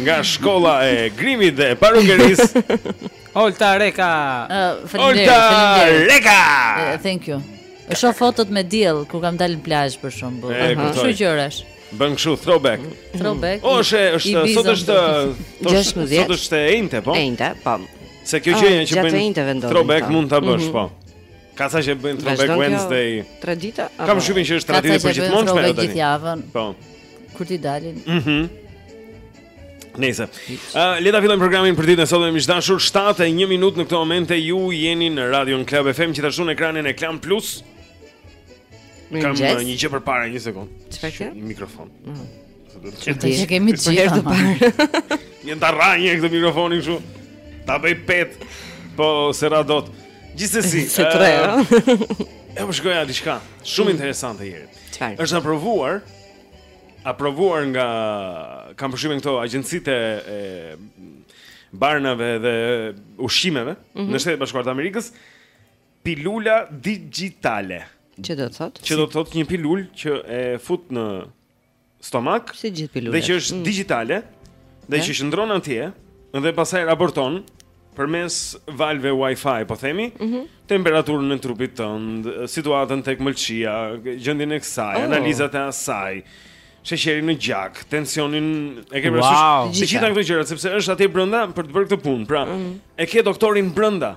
Nga shkolla e grimit dhe parukerisë Olta Reka Olta Reka Thank you E shoh fotot me diell kur kam dalë në plazh për shembull. Kështu që është. Bën kështu throwback. Throwback. O është është sot është e enjte. Sot është e enjte, po. E enjte, po. Se kjo gjë që bën throwback mund ta bësh, mhm. po. Ka ca që bëjnë Throwback Wednesday. Tradita? Kam përshtypjen që është traditë për gjithmonë çfarë tani? Gjithë javën. Po. Kur t'i dalin? Mhm. Nëse. Ë, le ta fillojmë programin për ditën e sotme miq të dashur 7:01 minutë në këtë moment e ju jeni në Radio Club FM gjithashtu në ekranin e Klan Plus. Kam një gjë përpara, një sekond. Çfarë? Një mikrofon. Mhm. Këtë që kemi të gjithë përpara Një të rënë këtë mikrofonin kështu Ta bëj pet Po se ra dot Gjithsesi Se të re E po shikoja diçka Shumë mm. interesant Jeri Çfarë është aprovuar Aprovuar nga Kam përshtypjen këto agjencitë e Barnave dhe Ushqimeve mm -hmm. Në Shtetet e Bashkuara të Amerikës Pilula digjitale Që do të thotë Që do të thotë një pilulë Që e fut në stomak si gjithë pilulat dhe që është mm. digjitale dhe që qëndron atje dhe pastaj raporton përmes valëve wifi po themi mm -hmm. temperaturën e trupit tënd situatën tek mëlçia gjendjen e kësaj oh. analizat e asaj sheqerin në gjak, tensionin, e ke parasysh wow. të gjitha këto gjëra sepse është atje brenda për të bërë këtë punë. Pra, mm -hmm. e ke doktorin brenda.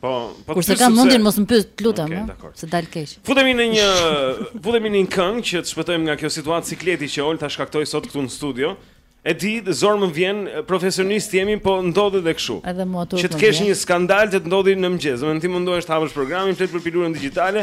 Po, po kur s'e kam, ndaj mos më pyet, lutem, okay, no? se dal keq. Futemi në një futemi në një këngë që të shpëtojmë nga kjo situatë sikleti që Olta shkaktoi sot këtu në studio. E di, zor më vjen, profesionistë jemi, po ndodh dhe kështu. Edhe mua të Që të kesh një skandal të të ndodhë në mëgjes. Domethënë ti mundohesh të hapësh programin, flet për pilulën digjitale,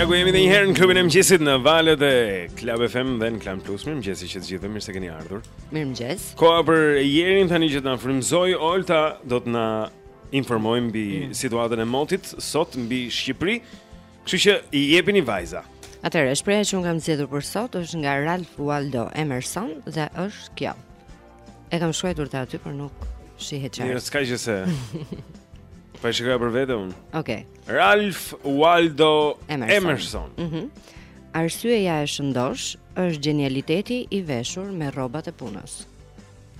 Ja ku jemi dhe njëherë në klubin e mëgjesit në valët e Klab FM dhe në Klan Plus Mirëmëngjesi të gjithë dhe mirë se keni ardhur Mirëmëngjes Koha për Jerin tani që të na frymëzojë Olta do të na informojë mbi mm. situatën e motit Sot mbi Shqipëri Kështu që jepini vajza Atëherë, shprehja që unë kam zgjedhur për sot është nga Ralph Waldo Emerson dhe është kjo E kam shkruajtur aty, por nuk shihet qartë. Mirë, s'ka gjë se. Po e shikoj për vete unë. Okej. Okay. Ralph Waldo Emerson. Emerson. Mhm. Mm Arsyeja e shëndoshë është gjenialiteti i veshur me rrobat e punës.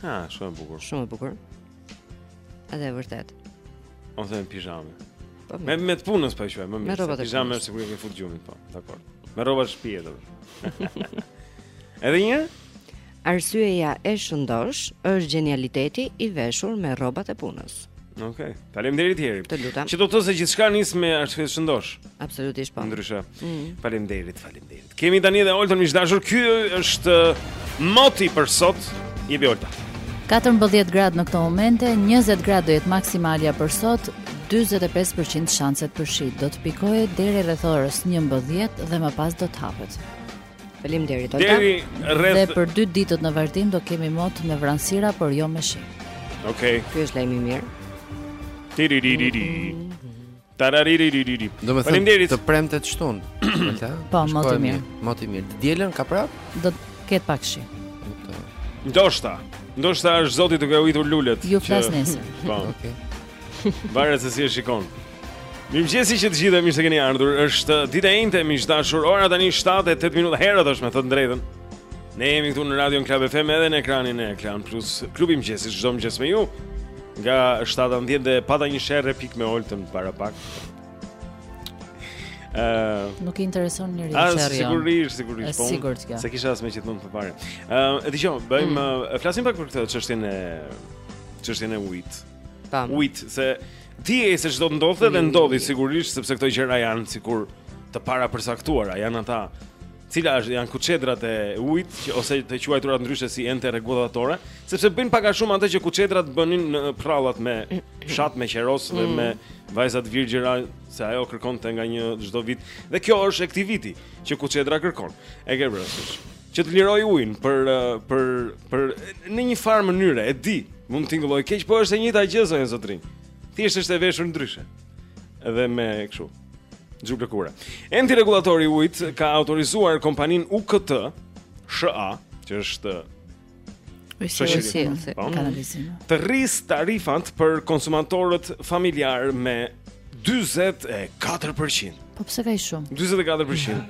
Ha, shumë e bukur. Shumë e bukur. A dhe vërtet. Ose në pijame. Po, me me ato të punës po e quaj, më mirë. Me rrobat e pizhame është sigurisht ia fut gjumit po. Dakord. Me rrobat e shtëpisë. Edhe një? Arsyeja e shëndosh është gjenialiteti i veshur me rrobat e punës. Okej. Okay. Faleminderit Heri. Të lutem. Që do të thotë se gjithçka nis me arsye të shëndosh. Absolutisht po. Ndryshe. Mm. Faleminderit, faleminderit. Kemi tani edhe Oltën, miq të dashur. Ky është moti për sot. Jepi Olta. 14 grad në këto momente, 20 grad do jetë maksimalja për sot, 45% shanset për shi. Do të pikojë deri rreth orës 11 dhe më pas do të hapet. Faleminderit Olta. Deri rreth Dhe për dy ditët në vazhdim do kemi mot me vranësira, por jo me shi. Okej. Okay. Ky është lajm i mirë. Tiriririri. Tarariririri. Do të thotë të premte, të shtunë. Po, mot i mirë. Mot i mirë. Të dielën ka prap? Do të ketë pak shi. Ndoshta. Ndoshta është zoti duke ujitur lulet. Ju flas nesër. Po. Okej. Varet se si e shikon. Mirëmëngjesi të gjithëve, mirë se keni ardhur. Është ditë e enjte, miq të dashur. Ora tani 7:08 minuta herët është me thënë të drejtën. Ne jemi këtu në Radio Klan FM edhe në ekranin e Klan Plus. Klubi i mëngjesit çdo mëngjes me ju. Nga 7 në 10 dhe pata një sherr epik me Oltën para pak. Ëh, uh, nuk i intereson njeriu ah, sherri jonë. Sigurisht, sigurisht, po. Sigurisht kjo. Se kisha as më gjithmonë të parë. Ëh, uh, e dëgjoj, bëjmë mm. flasim pak për këtë çështjen e çështjen e ujit. Tam. Ujit se Dihej se ç'do të ndodhte dhe ndodhi sigurisht sepse këto gjëra janë sikur të parapërcaktuara, janë ata të cilat janë kuçedrat e ujit ose të quajtura ndryshe si ente rregullatore, sepse bëjnë pak a shumë atë që kuçedrat bënin në prallat me fshat me qeros dhe mm. me vajza të virgjëra se ajo kërkonte nga një çdo vit dhe kjo është e këtij viti që kuçedra kërkon. E ke parasysh? Që të lirojë ujin për për për në një farë mënyre, e di, mund të tingëllojë keq, po është e njëjta gjë zonja e zotërinj. Thjesht është e veshur ndryshe. Edhe me kështu. Xhup lëkure. Enti rregullator i ujit ka autorizuar kompaninë UKT SHA, që është Shoqëri. Po. Të rrisë tarifat për konsumatorët familjarë me 44%. Po pse kaq shumë? 44%.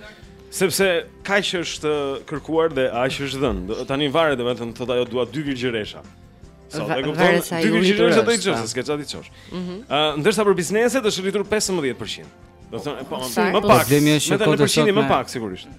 Sepse kaq është kërkuar dhe aq është dhënë. Tani varet domethënë thotë ajo dua dy virgjëresha. Sa do, e kupton? Dy virgjëresha do t'i çosh, s'ke çfarë t'i çosh. Ëh, mhm. ndërsa për bizneset është rritur 15%. Do të thonë, po, më pak. Problemi është që kuotat janë më pak sigurisht.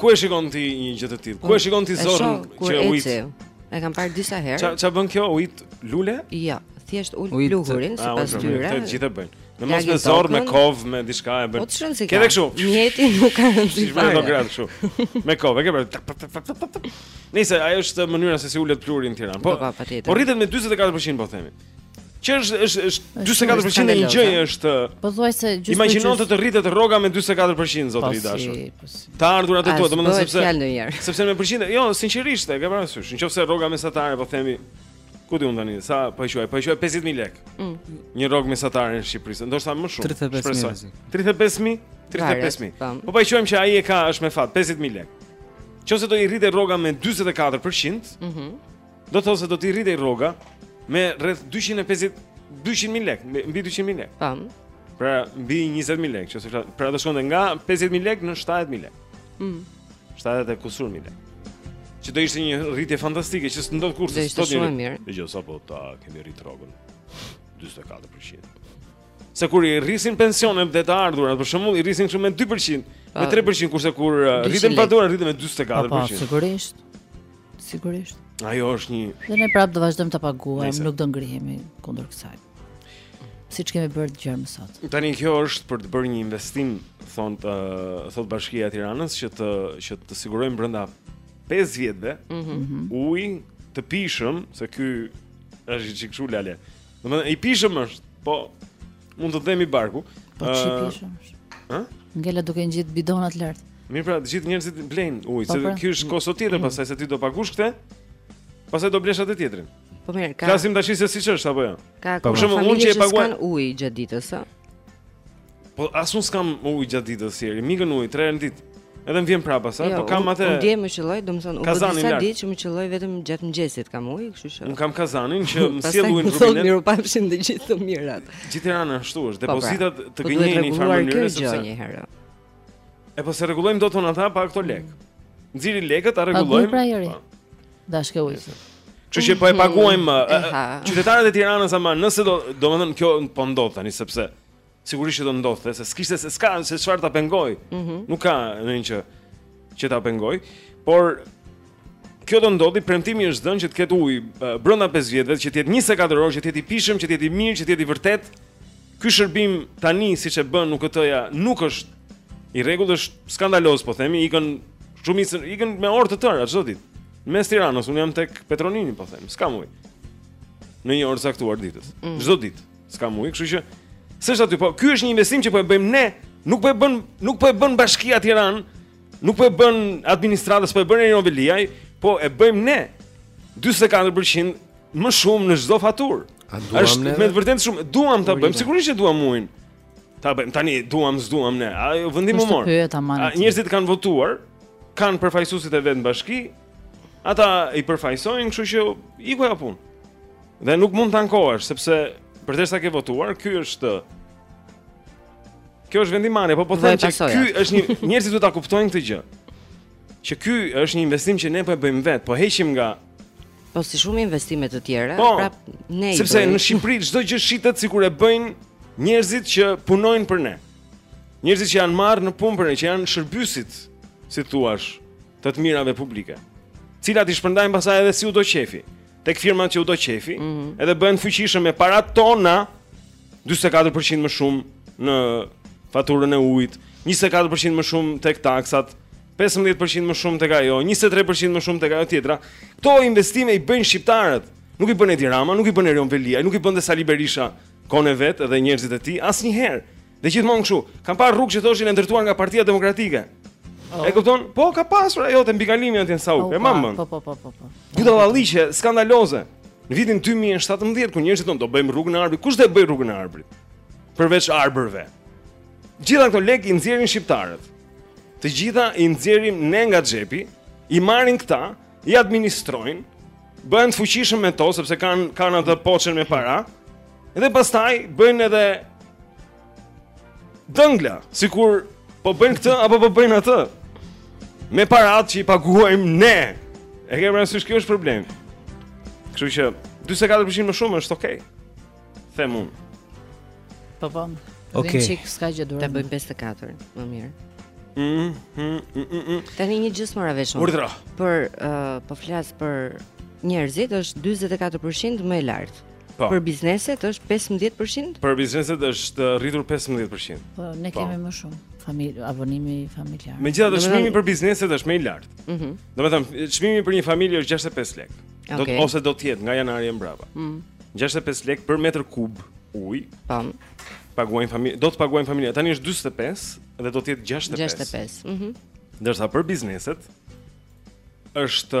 Ku e shikon ti një gjë të tillë? Ku e shikon ti zorrën që ujit? E kam parë disa herë. Ça ça bën kjo ujit lule? Jo, thjesht ul pluhurin ah, sipas tyre. Të gjithë e bëjnë. Në mos me zorr, me kov, me diçka e bëjnë. Po ke edhe kështu. Mjeti nuk ka rëndësi. Ti bën doktor kështu. Me kov, e ke bërë. Nëse ajo është mënyra se si ulet pluhuri në Tiranë. Po, po rritet me 44% po themi. Që është është është 44% e një gjëje është. Pothuajse gjysmë. Imagjino të të rritet rroga me 44% zotëri i dashur. Po si, po si. Të ardhurat e tua, domethënë sepse sepse me përqindje, jo, sinqerisht e ke parasysh. Nëse rroga mesatare po themi ku di unë tani, sa po e quaj, po e quaj 50000 lek. Mm. Një rrogë mesatare në Shqipëri, ndoshta më shumë. 35000. 35000? 35000. Po po e quajmë që ai e ka është me fat 50000 lek. Nëse do i rritet rroga me 44%, ëh, mm -hmm. Do të thotë se do t'i rritej rroga me rreth 250 200000 lekë, mbi 200000 lekë. Tam. Pra mbi 20000 lekë, ç'po flas, pra do shkonte nga 50000 lekë në 70000 lekë. Mm. 70 e kusur mijë lekë. Që do ishte një rritje fantastike që s'ndodh kurrë. Do ishte shumë mirë. Dëgjo, sapo ta kemi rrit rrogën 44%. Se kur i rrisin pensionet dhe të ardhurat, për shembull, i rrisin kështu me 2%, me 3%, kurse kur rriten faturat rriten me 44%. Po, sigurisht. Sigurisht. Ajo është një Dhe ne prapë do vazhdojmë ta paguajmë, nuk do ngrihemi kundër kësaj. Siç kemi bërë gjer më sot. Tani kjo është për të bërë një investim, thotë thotë bashkia e Tiranës që të që të sigurojmë brenda 5 vjetëve mm -hmm. ujë të pijshëm, se ky është një çik shu lale. Domethënë i pijshëm është, po mund të dhembi barku. Po ç'i uh, pijshëm është? Ë? Ngela duke ngjit bidonat lart. Mirë pra, të gjithë njerëzit blejnë ujë, po, se pra. ky është kosto tjetër, mm. pastaj se ti do paguash këtë, pastaj do blesh atë tjetrin. Po mirë, ka. Flasim tashi se siç është apo jo. Ka po, për shembull unë që e paguaj ujë gjatë ditës, ë? Po as unë s'kam ujë gjatë ditës seri, më ikën ujë tre herë në ditë. Edhe më vjen prapa sa, jo, po kam atë. Unë ndjem më qelloj, domethënë u bë disa ditë që më qelloj vetëm gjatë mëngjesit kam ujë, kështu që. Unë kam kazanin që më sjell ujin në rubinet. Pastaj miru pafshin të gjithë të mirat. Gjithë Tirana ashtu është, po, pra, depozitat të gënjejnë në një farë mënyre sepse. Një herë. E po s'e rregullojmë dot, na tha, pa këto lek. Nxirri lekët, ta rregullojmë? Po pra, po. Dashkë ujë. Që që po e paguajmë Qytetarët e Tiranës ama Nëse do, domethënë kjo po ndodh tani Sepse Sigurisht që do ndodhte, se s'kishte se s'ka se çfarë ta pengojë. Mm -hmm. Nuk ka ndonjë që që ta pengojë, por kjo do ndodhi, premtimi është dhënë që të ketë ujë brenda 5 vjetëve, që të jetë 24 orë, që të jetë i pijshëm, që të jetë i mirë, që të jetë i vërtetë. Ky shërbim tani siç e bën UKT-ja, nuk është i rregullt, është skandaloz, po themi, ikën shumicën, ikën me orë të tëra çdo ditë. Në mes Tiranës, unë jam tek Petro Nini, po them, s'kam ujë. Në një orë të caktuar të ditës. Mm. Çdo mm. ditë. S'kam ujë, kështu që s'është aty, po ky është një investim që po e bëjmë ne, nuk po e bën, nuk po e bën bashkia e Tiranës, nuk po e bën administrata, s'po e bën Erion Veliaj, po e bëjmë ne. 44% më shumë në çdo faturë. A duam është, ne? Është me të vërtetë shumë, duam ta bëjmë, sigurisht që duam ujin. Ta bëjmë tani, duam, s'duam ne. Ai vendim u mor. Njerëzit kanë votuar, kanë përfaqësuesit e vet në bashki, Ata i përfaqësojnë, kështu që iku ajo punë. Dhe nuk mund të ankohesh sepse përderisa ke votuar, ky është Kjo është vendimi, po po them që ky është një njerëzit do ta kuptojnë këtë gjë. Që ky është një investim që ne po e bëjmë vet, po heqim nga po si shumë investime të tjera, po, prap ne i Sepse në Shqipëri çdo gjë shitet sikur e bëjnë njerëzit që punojnë për ne. Njerëzit që janë marrë në punë për ne, që janë shërbyesit, si thua, të të mirave publike, të cilat i shpërndajnë pastaj edhe si u do qefi, tek firmat që u do qefi, mm -hmm. edhe bëhen fuqishëm me paratë tona 44% më shumë në faturën e ujit, 24% më shumë tek taksat, 15% më shumë tek ajo, 23% më shumë tek ajo tjetra. Këto investime i bëjnë shqiptarët. Nuk i bën Edi Rama, nuk i bën Erion Veliaj, nuk i bënte Sali Berisha kohën e vet edhe njerëzit e tij asnjëherë. Dhe gjithmonë kështu, kam parë rrugë që thoshin e ndërtuar nga Partia Demokratike. Oh. E kupton? Po ka pasur ajo te mbikalimi aty në Sauk, oh, e mamën. Po po po po po. Budallalliqe skandaloze. Në vitin 2017 kur njerëzit thonë do bëjmë rrugën e Arbrit, kush do e bëjë rrugën e Arbrit? Përveç arbërve. Gjithë ato lekë i nxjerrin shqiptarët. Të gjitha i nxjerrim ne nga xhepi, i marrin këta, i administrojnë, bëhen të fuqishëm me to sepse kanë kanë atë poçën me para. Dhe pastaj bëjnë edhe dëngla, sikur po bëjnë këtë apo po bëjnë atë. Me parat që i paguajmë ne. E ke parasysh, kjo është problem. Kështu që 44% më shumë është okay. Them unë. Po po. Okay. Ti s'ka gjë duhet. Ta bëjmë 54, më mirë. Mhm. Mm mm mm mm. Tani një gjë s'mora vesh unë. Për uh, po flas për njerëzit është 44% më e lartë. Po. Për bizneset është 15%? Për bizneset është uh, rritur 15%. Po, ne kemi më shumë familje, abonimi familjar. Megjithatë çmimi për bizneset është më i lartë. Ëh. Mm Domethënë, çmimi për një familje është 65 lekë. Okay. Do të ose do të jetë nga janari e mbrapa. Ëh. Mm. 65 lekë për metër kub ujë. Po. Paguan familja, do të paguajë familja. Tani është 45 dhe do të jetë 65. 65. Ëh. Mm Ndërsa për bizneset është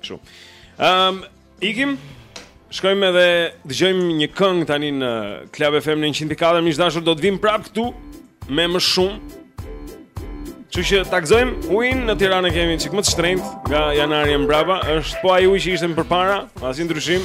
Kështu. Ehm, um, ikim. Shkojmë edhe dëgjojmë një këngë tani në Club FM në 104. Miq të dashur do të vijmë prap këtu me më shumë. Kështu që ta gëzojmë ujin, në Tiranë e kemi çik më të shtrenjtë Nga janari e mbrapa është po ai ujë që ishte më përpara Asnjë ndryshim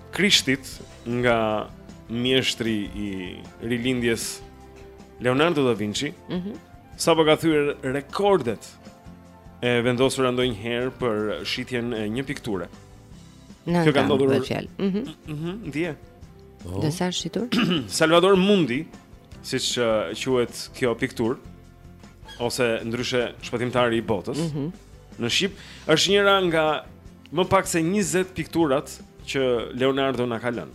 Krishtit nga mjeshtri i rilindjes Leonardo da Vinci. Mhm. Mm sapo ka thyer rekordet e vendosura ndonjëherë për shitjen e një pikture. Në Kjo ka ndodhur për fjalë. Mhm. Mm mhm. Mm Dje. Oh. Dhe sa është shitur? Salvator Mundi, siç uh, quhet kjo pikturë. ose ndryshe shpëtimtari i botës. Mm -hmm. Në shqip është njëra nga më pak se 20 pikturat që Leonardo na ka lënë.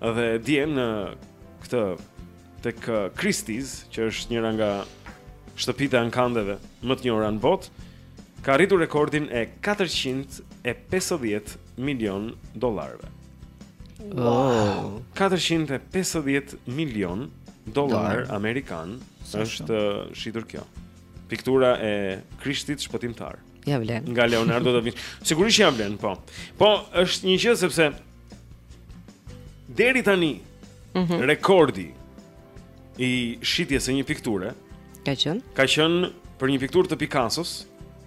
Dhe dje në këtë tek Christie's, që është njëra nga shtëpitë e ankandeve më të njohura në botë, ka arritur rekordin e 450 milionë dollarëve. Wow. 450 milionë dollarë amerikanë është shitur kjo. Piktura e Krishtit shpëtimtar. Ia vlen. Nga Leonardo da Vinci. Sigurisht ia vlen, po. Po është një gjë sepse deri tani mm -hmm. rekordi i shitjes së një pikture ka qenë ka qenë për një pikturë të Picassos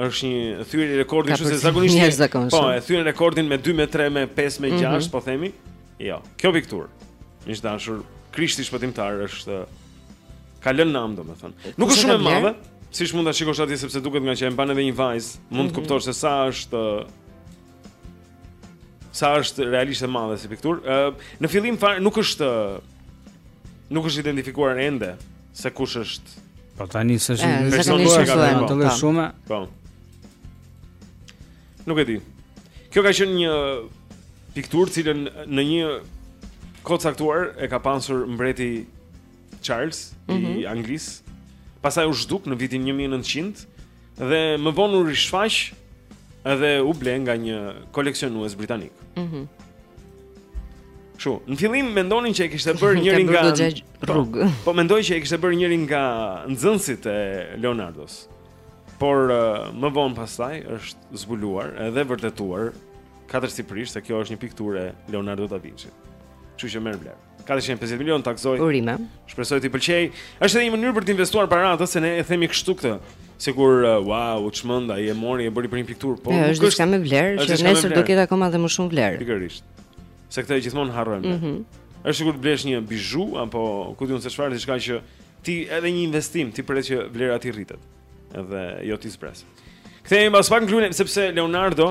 është një thyerje rekordi kështu se zakonisht një zakonisht. Po, e thyen rekordin me 2 me 3 me 5 me 6, mm -hmm. po themi. Jo. Kjo pikturë. Miq të dashur, Krishti shpëtimtar është ka lënë nam domethënë. Po, Nuk është shumë e madhe, siç mund ta shikosh atje sepse duket ngaqë e mban edhe një vajzë, mund të mm -hmm. kuptosh se sa është sa është realisht e madhe si pikturë. Uh, në fillim fare nuk është nuk është identifikuar ende se kush është. Po tani s'është një person që ka dhënë ato lloj shumë. Po. Nuk e di. Kjo ka qenë një pikturë të cilën në një kohë të caktuar e ka pasur mbreti Charles mm -hmm. i mhm. Anglisë. Pastaj u zhduk në vitin 1900 Dhe më vonë u rishfaq edhe u ble nga një koleksionues britanik. Mhm. Mm Kështu, në fillim mendonin që e kishte bërë njëri nga rrug. Po, po mendoj që e kishte bërë njëri nga nxënësit e Leonardos. Por uh, më vonë pastaj është zbuluar edhe vërtetuar katërcipërisht se kjo është një pikturë e Leonardo da Vinci. Kështu që merr vlerë. 450 milionë takzoj. Urime. Shpresoj t'i pëlqejë. Është edhe një mënyrë për të investuar para atë se ne e themi kështu këtë. Sigur, uh, wow, u çmend ai e mori e bëri për një pikturë, po është diçka me vlerë që nesër do ketë akoma dhe më shumë vlerë. Pikërisht. Se këtë gjithmonë harrojmë. Mhm. Mm është sikur të blesh një bizhu apo ku di unë se çfarë diçka që ti edhe një investim, ti pret që vlera t'i rritet. Edhe jo t'i zbresë. Kthehemi pas pak në klubin sepse Leonardo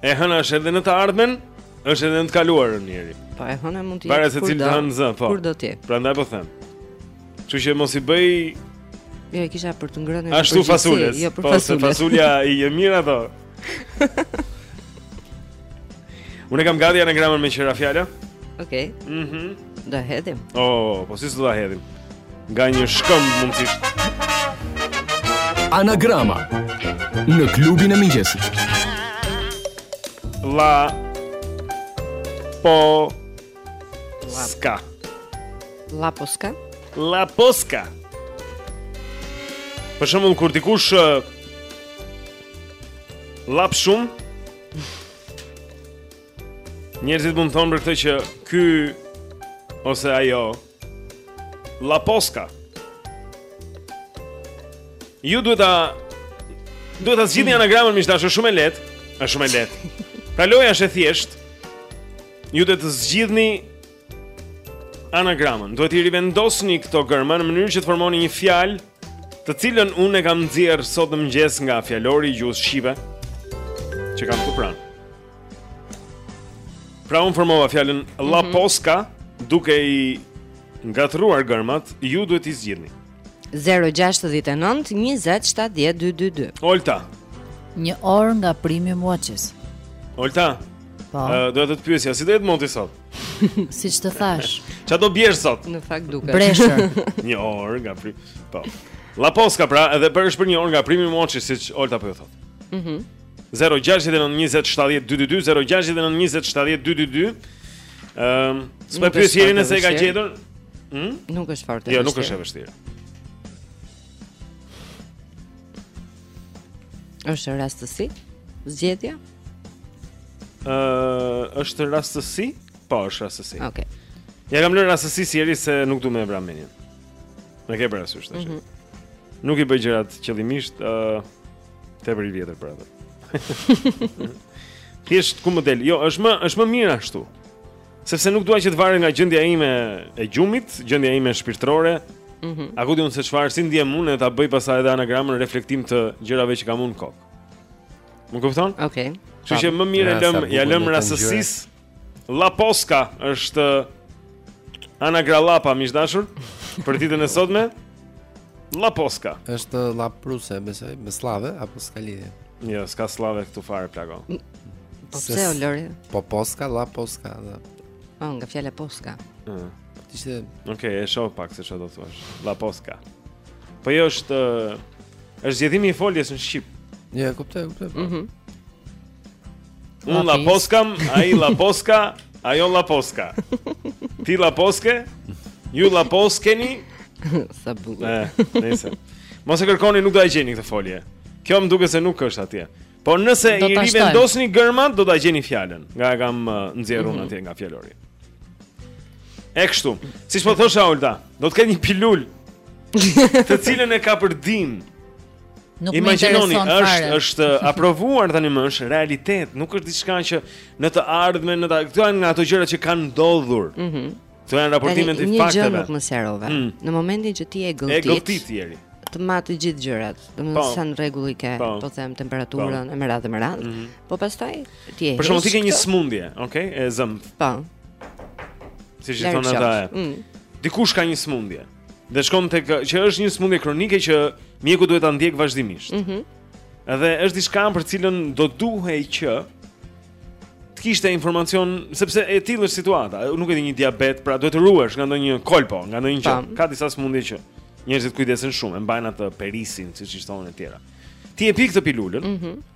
E hëna është edhe në të ardhmen, është edhe në të kaluarën njëri. Po e hëna mund të jetë. Para se cilë të hënë zë, po. Kur do ti? Prandaj po them. Kështu që mos i bëj Jo, e kisha për të ngrënë. Ashtu fasules. Jo, për po, fasules. Po, fasulja e mirë ato. Unë e kam gati anagramën meqë ra fjala. Okej. Okay. Mhm. Mm Do e hedhim. Oh, po si s'do ta hedhim? Nga një shkëmb mundësisht. Anagrama në klubin e mëngjesit. Llaposka. Llaposka? Llaposka. Për shembull kur dikush llap shumë Njerëzit mund të thonë për këtë që ky ose ajo llaposka. Ju duhet ta duhet ta zgjidhni anagramën miq të dashur, është shumë e lehtë, është shumë e lehtë. Pra loja është e thjeshtë. Ju duhet të zgjidhni anagramën. Duhet t'i rivendosni këto gërma në mënyrë që të formoni një fjalë të cilën unë e kam nxjerrë sot në mëngjes nga fjalori i gjuhës shqipe që kam këtu pranë. Pra unë formova fjalën lla mhm. poska duke i ngatërruar gërmat, ju duhet t'i zgjidhni. 069 20 70 222 Olta Një orë nga Premium Watches Olta Po uh, Do të të pyesja, si do jetë moti sot? siç të thashë Ça do bjerë sot? Në fakt duke Breshër Një orë nga Premi Po llaposka pra edhe për është për një orë nga Premium Watches siç Olta po ju thotë Mhm mm 069 20 70 222 069 20 70 222 Ëm, s'po Nuk është pyesje fort e nëse e ka vështirë. gjetur. Hm? Nuk është fort e Jo, nuk është e vështirë. vështirë. Është rastësi? Zgjedhja? Ë, është rastësi? Po, është rastësi. Okej. Ia kam lënë rastësisë, Eri se nuk du me e vra menjen. Më ke parasysh tash. Nuk i bëj gjërat qëllimisht, ë Tepër i vjetër për atë. Thjesht ku më del. Jo, është më është më mirë ashtu. Sepse nuk dua që të varet nga gjendja ime e gjumit, gjendja ime shpirtërore. Mhm. Mm A ku di unë se çfarë si ndihem unë ta bëj pastaj edhe anagramën reflektim të gjërave që kam unë në kokë. Më kupton? Okej. Okay. Kështu që më mirë e lëm, ia lëm rastësisë. Llaposka është anagrama pra, miq të dashur, për ditën e sotme. Llaposka. Është fjalë ruse, besoj, me sllave apo s'ka lidhje. Jo, s'ka sllave këtu fare plako. Po pse o Lori? Po poska, llaposka. Dhe. Oh, nga fjala poska. Ëh. Ishte Okej, okay, e shoh pak se çfarë do të thuash. Llaposka. Po jo është është zgjedhimi i foljes në shqip. Jo, e kuptoj, e kuptoj. Po. Mhm. Mm Unë la poskam, ai la poska, ajo la poska Ti la poske, ju la poskeni Sa bukur eh, Nëse Mos e kërkoni nuk do ta gjeni këtë folje Kjo më duket se nuk është atje Po nëse i rivendosni gërmat, do ta gjeni fjalën Nga e kam uh, nxjerrun mm -hmm. atje nga fjalori E kështu Siç po thosha Olta Do të ketë një pilulë Të cilën e ka për din Imagjinoni. Është është aprovuar tani më është realitet, nuk është diçka që në të ardhmen, në ta, këto janë nga ato gjëra që kanë ndodhur. Mhm. Mm këto janë raportimet e fakteve. Një gjë nuk më sqarove. Mm. Në momentin që ti e gëlltit. E gëlltit njeriu. Të mat të gjithë gjërat, domethënë po. sa në rregull i ke, po, po them temperaturën po. e merat e merat. Mm -hmm. Po pastaj ti e. Për shembull ti ke një smundje, okay? E zëmë. Po. Si i thonë ata? Mm. Dikush ka një smundje. Dhe shkon tek që është një sëmundje kronike që mjeku duhet ta ndjekë vazhdimisht. Mhm. Mm edhe është diçka për cilën do duhej që të kishte informacion sepse e tillë është situata. Nuk e di një diabet, pra duhet të ruhesh nga ndonjë kolpo, nga ndonjë gjë. Ka disa sëmundje që njerëzit kujdesen shumë, e mbajnë atë perhizin, siç i thonë etj. Ti e pi këtë pilulën. Mhm. Mm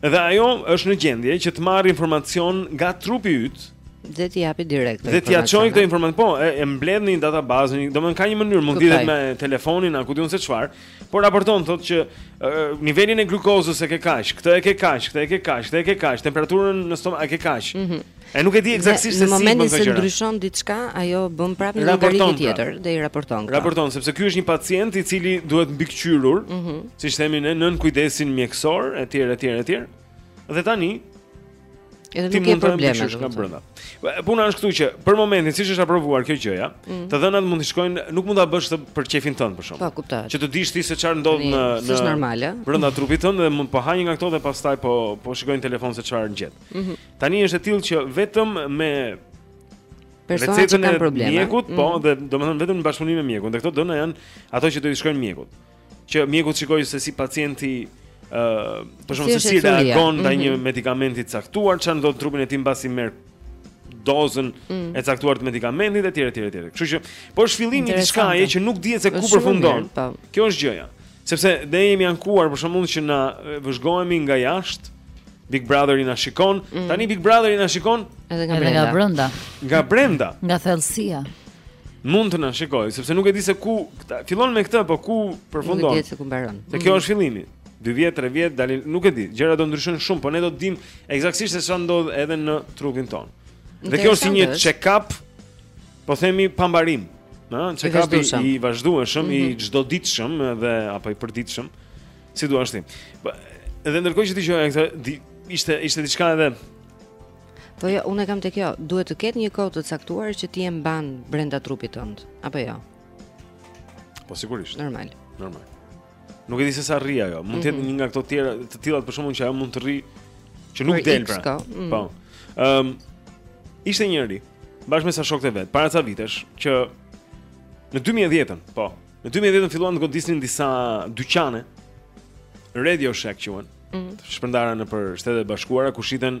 dhe ajo është në gjendje që të marrë informacion nga trupi yt dhe t'i japi direkt. Dhe t'ia çojë këtë informacion. Po, e, e mbledh në një database, një, domethënë ka një mënyrë mund të lidhet me telefonin a ku di unë se çfarë, por raporton thotë që e, nivelin e glukozës e ke kaq, këtë e ke kaq, këtë e ke kaq, këtë e ke kaq, temperaturën në stomak e ke kaq. Mhm. Mm E nuk e di eksaktësisht se si bën këtë gjë. Në momentin se ndryshon diçka, ajo bën prapë një llogari pra. tjetër dhe i raporton. Pra. Raporton sepse ky është një pacient i cili duhet mbikëqyrur, mm -hmm. siç themi ne, nën kujdesin mjekësor etj etj etj. Dhe tani Edhe nuk ke probleme me çështën brenda. Puna është këtu që për momentin siç është aprovuar kjo gjëja, mm -hmm. të dhënat mund të shkojnë, nuk mund ta bësh ti për qejfin tënd për shembull. Po kuptoj. Që të dish ti se çfarë ndodh në në është normale. Brenda trupit tënd dhe mund të po ha një nga këto dhe pastaj po po shikoj në telefon se çfarë ngjet. Mm -hmm. Tani është e tillë që vetëm me persona që kanë probleme. Mjekut, mm. po, mhm. dhe domethënë vetëm në bashkëpunim me mjekun. Dhe këto të dhëna janë ato që do t'i shkojnë mjekut. Që mjeku të shikojë se si pacienti ë uh, për shembull se si reagon ndaj mm -hmm. një mhm. medikamenti të caktuar, ça ndodh në trupin e tij mbasi merr dozën mm. e caktuar të medikamentit etj etj etj. Kështu që po është fillimi i diçkaje që nuk dihet se ku përfundon. Po. Kjo është gjëja. Sepse ne jemi ankuar për shembull që ne vëzhgohemi nga jashtë. Big Brotheri na shikon. Mm. Tani Big Brotheri na shikon edhe nga brenda. Nga brenda. Nga brenda. Nga thellësia. Mund të na shikojë, sepse nuk e di se ku fillon me këtë, po ku përfundon. Nuk e di se ku mbaron. Se kjo mm. është fillimi. 2 vjet, 3 vjet, dalin, nuk e di. Gjërat do ndryshojnë shumë, por ne do të dimë eksaktësisht se çfarë ndodh edhe në trupin tonë. Dhe kjo është një check-up Po themi pambarim, ë, që check-up i vazhdueshëm, mm -hmm. i çdoditshëm mhm. dhe apo i përditshëm, si duash ti. Po, edhe ndërkohë që dëgjoj këtë, di, ishte ishte diçka edhe Po jo, unë e kam te kjo, duhet të ketë një kohë të caktuar që ti e mban brenda trupit tënd, apo jo? Po sigurisht. Normal. Normal. Nuk e di se sa rri ajo. Mund të jetë mm -hmm. një nga këto tjera, të tilla për shembull që ajo mund të rri që nuk del pra. Mm. Po. Ëm um, ishte njëri bashkë me ca shokët e vet, para ca vitesh që në 2010-ën, po. Në 2010-ën filluan të godisnin disa dyqane Radio Shack quhen. Mm -hmm. Shpërndara nëpër Shtetet e Bashkuara ku shiten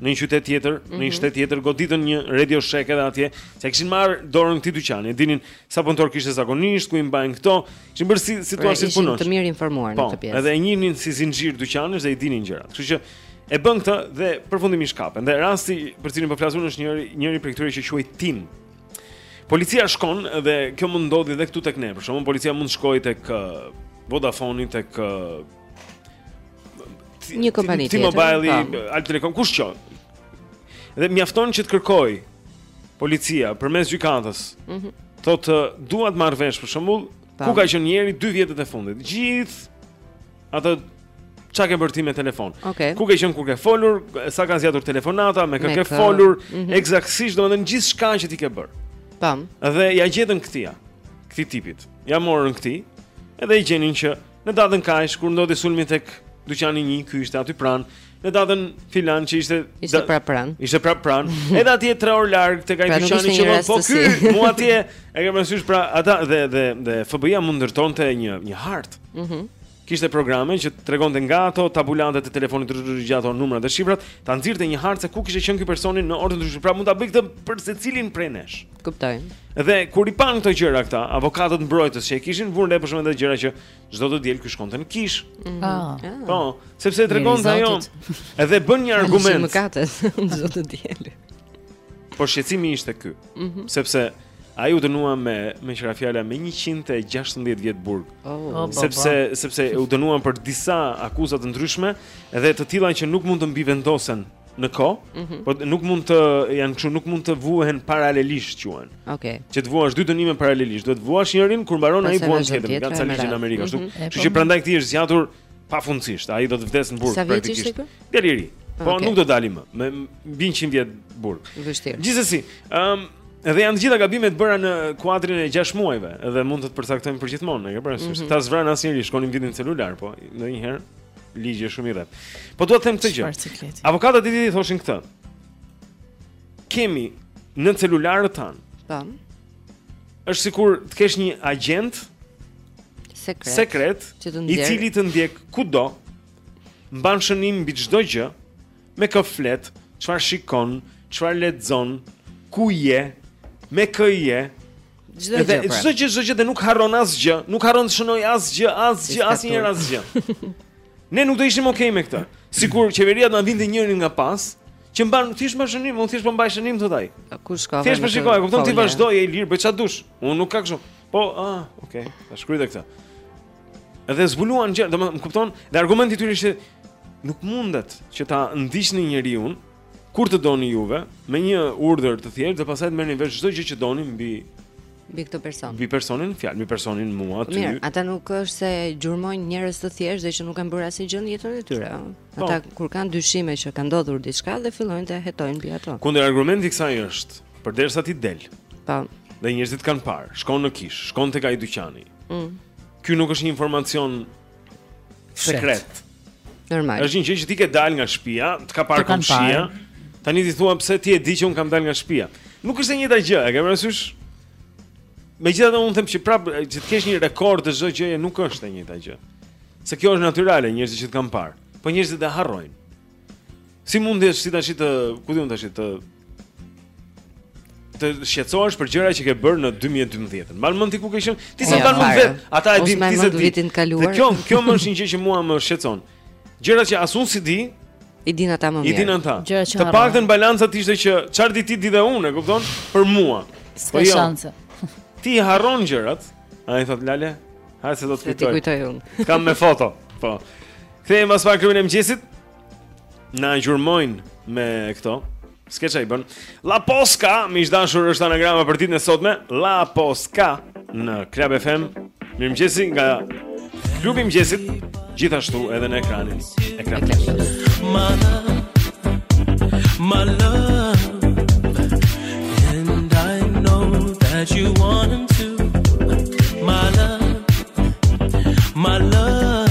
në një qytet tjetër, mm -hmm. në një mhm. shtet tjetër, goditën një Radio Shack edhe atje, se kishin marrë dorën këtij dyqani, e dinin sa punëtor kishte zakonisht, ku i mbajnë këto, kishin bërë si situatë si punon. Të mirë informuar po, në këtë pjesë. Po, edhe e njihnin si zinxhir dyqanesh dhe i dinin gjërat. Kështu që e bën këtë dhe përfundimisht kapen. Dhe rasti për cilin po flasim është njëri njëri prej këtyre që quhej Tim. Policia shkon dhe kjo mund të ndodhë edhe këtu tek ne. Për shembull policia mund të shkojë tek uh, Vodafone tek uh, Një kompani tjetër. T-Mobile, po. Albtelecom, kush qon? Dhe mjafton që të kërkojë policia përmes gjykatës. Mhm. Mm Thotë, dua të marr vesh për shembull, ku ka qenë njëri 2 vjetët e fundit. Gjithë ato çka ke bërë ti me telefon. Okay. Ku ke qenë kur ke folur, sa ka zgjatur telefonata, me kë ke folur, mm -hmm. eksaktësisht domethënë gjithçka që ti ke bërë. Tam. Dhe ia gjetën këtij, këtij tipit. Ia morën këtij, edhe i gjenin që Në datën kaq kur ndodhi sulmi tek dyqani një, ky ishte aty pranë. Në datën filan që ishte ishte pra pranë. Ishte pra pranë. Edhe atje 3 orë larg tek ai pra dyqani që vjen po ky, mu atje. E kam mësuar pra ata dhe dhe dhe FBI-ja mund ndërtonte një një hartë. Mhm. Mm Kishte programe që tregonte nga ato tabulatet e telefonit gjithë ato numra dhe shifra, ta nxirrte një hartë se ku kishte qenë ky personi në orë të ndryshme. Pra mund ta bëjë këtë për secilin prej nesh. Kuptoj. Dhe kur i panë këto gjëra këta, avokatët mbrojtës që e kishin vënë re për shembull gjëra që çdo të diel ky shkonte në kishë. Mhm. Po. Mm -hmm. Po, sepse e tregon se ajo edhe bën një argument. Në mëkatet çdo të diel. Po shqetësimi ishte ky. Mm -hmm. Sepse ai u dënua me me që ra fjala me 116 vjet burg. Oh, oh, oh, oh. sepse oh, oh. sepse u dënuan për disa akuza të ndryshme dhe të tilla që nuk mund të mbivendosen në kohë, mm -hmm. por nuk mund të janë kështu, nuk mund të vuhen paralelisht quhen. Okej. Okay. Që të vuash dy dënime paralelisht, duhet të vuash njërin kur mbaron ai vuan tjetrin, nga cali në Amerikë ashtu. Mhm. Kështu që po. prandaj ti është zgjatur pafundësisht, ai do të vdesë në burg praktikisht. Galeri. Po okay. nuk do dali më, me mbi 100 vjet burg. Vështirë. Gjithsesi, ëm um, Edhe janë të gjitha gabime të bëra në kuadrin e 6 muajve, edhe mund të të përcaktojnë përgjithmonë, e ke parasysh. Mm -hmm. Ta zvran asnjëri, shkonim vitin celular, po ndonjëherë Ligji është shumë i rreptë. Po dua të them këtë gjë. Avokatët e tij thoshin këtë. Kemi në celularët tanë. Po. Është sikur të kesh një agjent sekret, sekret i cili të ndjek kudo, mban shënim mbi çdo gjë, me kë flet, çfarë shikon, çfarë lexon, ku je, me kë je, Çdo gjë. Pra. Çdo gjë, çdo gjë dhe nuk harron asgjë, nuk harron të shënojë asgjë, asgjë, asnjëherë asgjë. Ne nuk do ishim okay me këtë. Sikur qeveria do na vinte njërin nga pas, që mban thjesht mban shënim, unë thjesht po mbaj shënim thotë ai. S'ka? Thjesht po shikoj, kupton ti vazhdo i lirë, bëj çfarë dush. Unë nuk ka kështu. Po, ah, okay, ta shkruaj këtë. Edhe zbuluan gjë, domethënë, kupton? Dhe argumenti i tyre ishte nuk mundet që ta ndiqni njeriun Kur të doni juve, me një urdhër të thjeshtë dhe pastaj të merrni vesh çdo gjë që doni mbi mbi këtë person. Mbi personin fjalë, mbi personin mua aty. Mirë, ata nuk është se gjurmojnë njerëz të thjeshtë dhe që nuk kanë bërë asnjë gjë në jetën e tyre. Po. Ata po. kur kanë dyshime që ka ndodhur diçka dhe fillojnë të hetojnë mbi ato. Kundër argumenti i kësaj është, përderisa ti del. Po. Dhe njerëzit të kanë parë, shkon në kishë, shkon tek ai dyqani. Mm. Ky nuk është një informacion sekret. Shet. Normal. Është një gjë që ti ke dalë nga shtëpia, të ka parë komshia. Tani t'i thuash pse ti e di që un kam dalë nga shtëpia. Nuk është e njëjta gjë, e ke parasysh? Megjithatë un them që prap që të kesh një rekord të çdo gjëje nuk është e njëjta gjë. Se kjo është natyrale, njerëzit që të kanë parë. Po njerëzit e harrojnë. Si mund të si tash të, ku diun tash të të shqetësohesh për gjëra që ke bërë në 2012. Mban mend ti ku ke qenë? Ti s'e mban mend vet. Ata e dinë ti s'e di. Dhe kjo, kjo më është një gjë që mua më shqetëson. Gjëra që as un s'i di, i din ata më mirë. I din ata. Të paktën balanca ishte që çfarë di ti di dhe unë, e kupton? Për mua. Po jo. Shanse. Ti harron gjërat. Ai thot Lale, ha se do t'i kujtoj. T'i kujtoj unë. Kam me foto. Po. Kthehemi pas pak, klubi i mëngjesit. Na gjurmojnë me këto S'ke ça i bën Llaposka Miq të dashur është anagrama për ditën e sotme Llaposka Në Club FM Mirëmëngjesi nga Klubi i mëngjesit Gjithashtu edhe në ekranin Ekran My love My love And I know that you want him to My love My love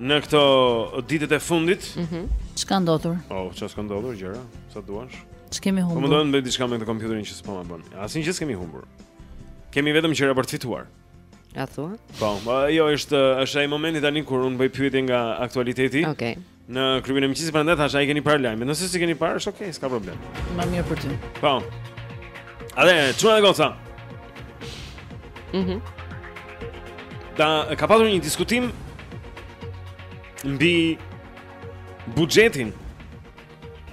Në këto ditët e fundit, ëh, mhm. ç'ka ndodhur? Oh, ç'ka s'ka ndodhur gjëra, sa duash. Ç'kemi po humbur? Po mundohem diçka me këtë kompjuterin që s'po më bën. Asnjë gjë s'kemi humbur. Kemi vetëm gjëra për të fituar. A thua? Po, jo, është është ai momenti tani kur un bëj pyetje nga aktualiteti. Okej. Okay. Në klubin e mëngjesit prandaj thashë a e keni parë lajmin. Nëse s'e keni parë, është okay, s'ka problem. Më mirë për ty. Po. A dhe çuna e goca. Mhm. Mm Ka pasur një diskutim mbi buxhetin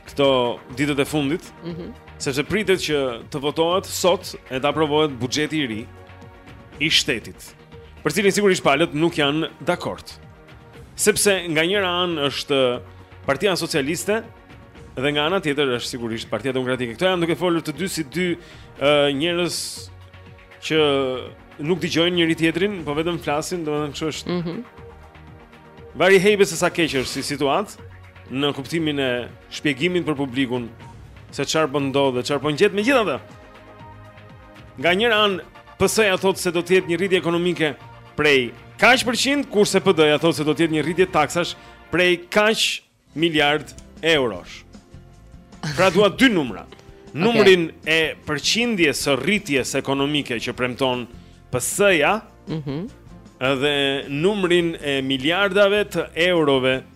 këto ditët e fundit. Mhm. Mm sepse pritet që të votohet sot e të aprovohet buxheti i ri i shtetit. Për të cilin sigurisht palët nuk janë dakord. Sepse nga njëra anë është Partia Socialiste dhe nga ana tjetër është sigurisht Partia Demokratike. Këto janë duke folur të dy si dy uh, njerëz që nuk dëgjojnë njëri tjetrin, po vetëm flasin, domethënë kështu është. Mhm. Mm Vari hejbe se sa keq është si situatë në kuptimin e shpjegimit për publikun se çfarë po ndodh dhe çfarë po ngjet megjithatë. Nga njëra anë, PS-ja thotë se do të jetë një rritje ekonomike prej kaq për qind, kurse PD-ja thotë se do të jetë një rritje taksash prej kaq miliard eurosh. Pra dua dy numra. Numrin okay. e përqindjes së rritjes ekonomike që premton PS-ja, ëh, mm -hmm. dhe numrin e miliardave të eurove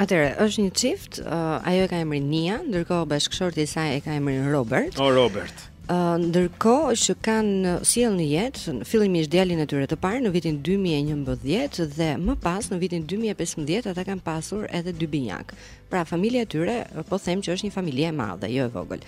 Atëherë, është një çift, uh, ajo e ka emrin Nia, ndërkohë bashkëshorti i saj e ka emrin Robert. O Robert. Ë uh, ndërkohë që kanë sjellë në jetë fillimisht djalin e tyre të parë në vitin 2011 dhe më pas në vitin 2015 ata kanë pasur edhe dy binjakë. Pra familja e tyre po them që është një familje e madhe, jo e vogël.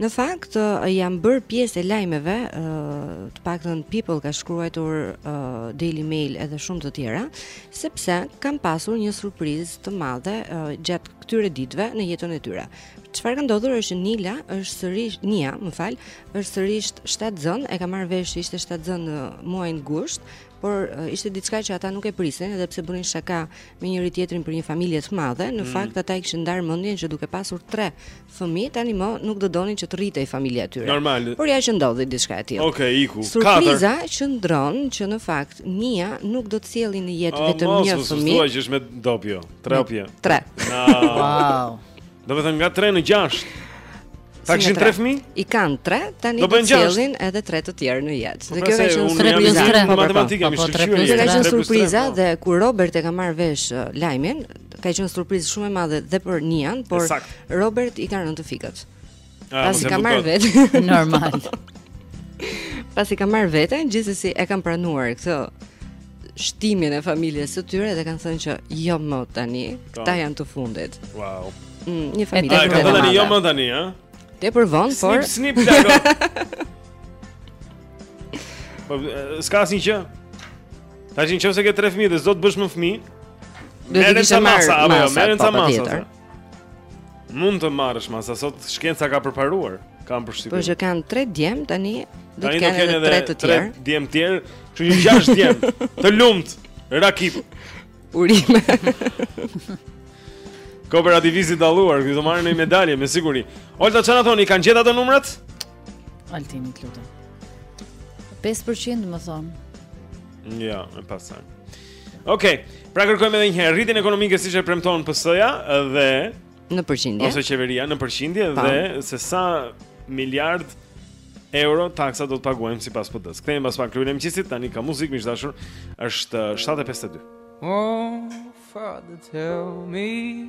Në fakt uh, janë bërë pjesë e lajmeve, uh, të paktën People ka shkruar uh, Daily Mail edhe shumë të tjera, sepse kanë pasur një surprizë të madhe uh, gjatë këtyre ditëve në jetën e tyre. Çfarë ka ndodhur është që Nila është sërish Nia, më fal, është sërish shtatzënë, e ka marrë vesh që ishte shtatzënë në muajin gusht, por uh, ishte diçka që ata nuk e prisnin edhe pse bënin shaka me njëri tjetrin për një familje të madhe, në mm. fakt ata i kishin ndarë mendjen që duke pasur tre Fëmijë tani më nuk do donin që të rritej familja e tyre. Normal. Por ja që ndodhi diçka e tillë. Okej, okay, iku. Surpriza qëndron që në fakt Nia nuk do të sjellë në jetë oh, vetëm një fëmijë. Mos thuaj që është me dopio. Triopio. Tre. No. wow. Do të bëhen nga 3 në 6. Ata kishin tre fëmijë? I kanë tre, tani do të sjellin edhe tre të tjerë në jetë. Po dhe kjo ka qenë tre plus tre. Po matematika më shkëlqen. Kjo ka qenë surpriza dhe kur Robert e ka marrë vesh uh, lajmin, Ka qenë surprizë shumë e madhe dhe për Nian, por Ekzakt. Robertit i ka rënë të fikët. Ah, Pasi ka marrë veten. Normal. Pasi ka marrë veten, gjithsesi e kanë pranuar këtë shtimin e familjes së tyre dhe kanë thënë që jo më tani, po. këta janë të fundit. Wow. Mm, një familje e madhe. Ai jo më tani, ëh. Tepër vonë, por snip snip. Po s'ka asnjë gjë. Tash në qoftë se ke tre fëmijë dhe s'do të bësh më fëmijë, do të kishe marrë masa, apo jo, merren masa. Mund të marrësh masa, sot shkenca ka përparuar, kam përshtypjen. Po që kanë tre djem tani, do të kenë edhe tre të tjerë. Tre djem të tjerë, kështu që gjashtë djem. Të lumt, Rakip. Urime. Kooperativist i dalluar, ti do marrësh një medalje me siguri. Olta ça na thonë, kanë gjetur ato numrat? Altini, të lutem. 5% më thon. Jo, më pasaj. Okej, okay, pra kërkojmë edhe një herë rritjen ekonomike siç e premton PS-ja dhe në përqindje. Ose qeveria në përqindje pa. dhe se sa miliard euro taksa do të paguajmë sipas PD-së. Kthehemi pas pak te klubi i mëngjesit, tani ka muzikë miq të dashur, është 7:52. Oh, father tell me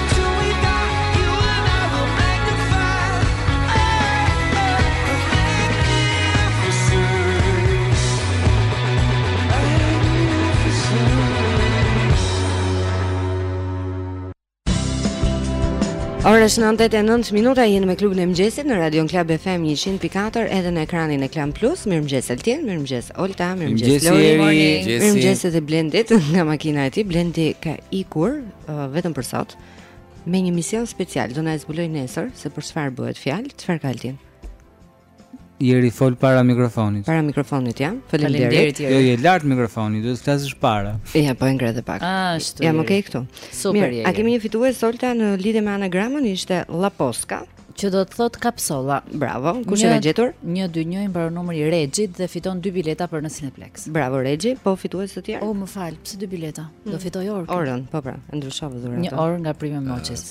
Ora është 9:09 minuta jeni me klubin e mëngjesit në Radio Club FM 100.4 edhe në ekranin e Klan Plus. Mirëmëngjes Altin, mirëmëngjes Olta, mirëmëngjes Lori, mirëmëngjes edhe Blendit nga makina e tij. Blendi ka ikur uh, vetëm për sot me një mision special. Do na e zbulojë nesër se për çfarë bëhet fjalë, çfarë ka Altin. Ieri fol para mikrofonit. Para mikrofonit jam. Faleminderit. Jo, je lart mikrofonit, duhet të flasësh para. E ja po e ngre dhe pak. Ashtu. Jam okay këtu. Super. Mirë, a kemi një fitues Olta në lidhje me anagramën? Ishte Laposka. Që do të thotë kapsolla. Bravo. Kush e ka gjetur? 121 mbaron numri i Rexhit dhe fiton dy bileta për në Cineplex. Bravo Rexhi, po fitues të tjerë? Oh, më fal, pse dy bileta? Do mm. fitojë orën. Orën, po pra, e ndryshova dhuratën. Një orë nga Prime ah, Watches.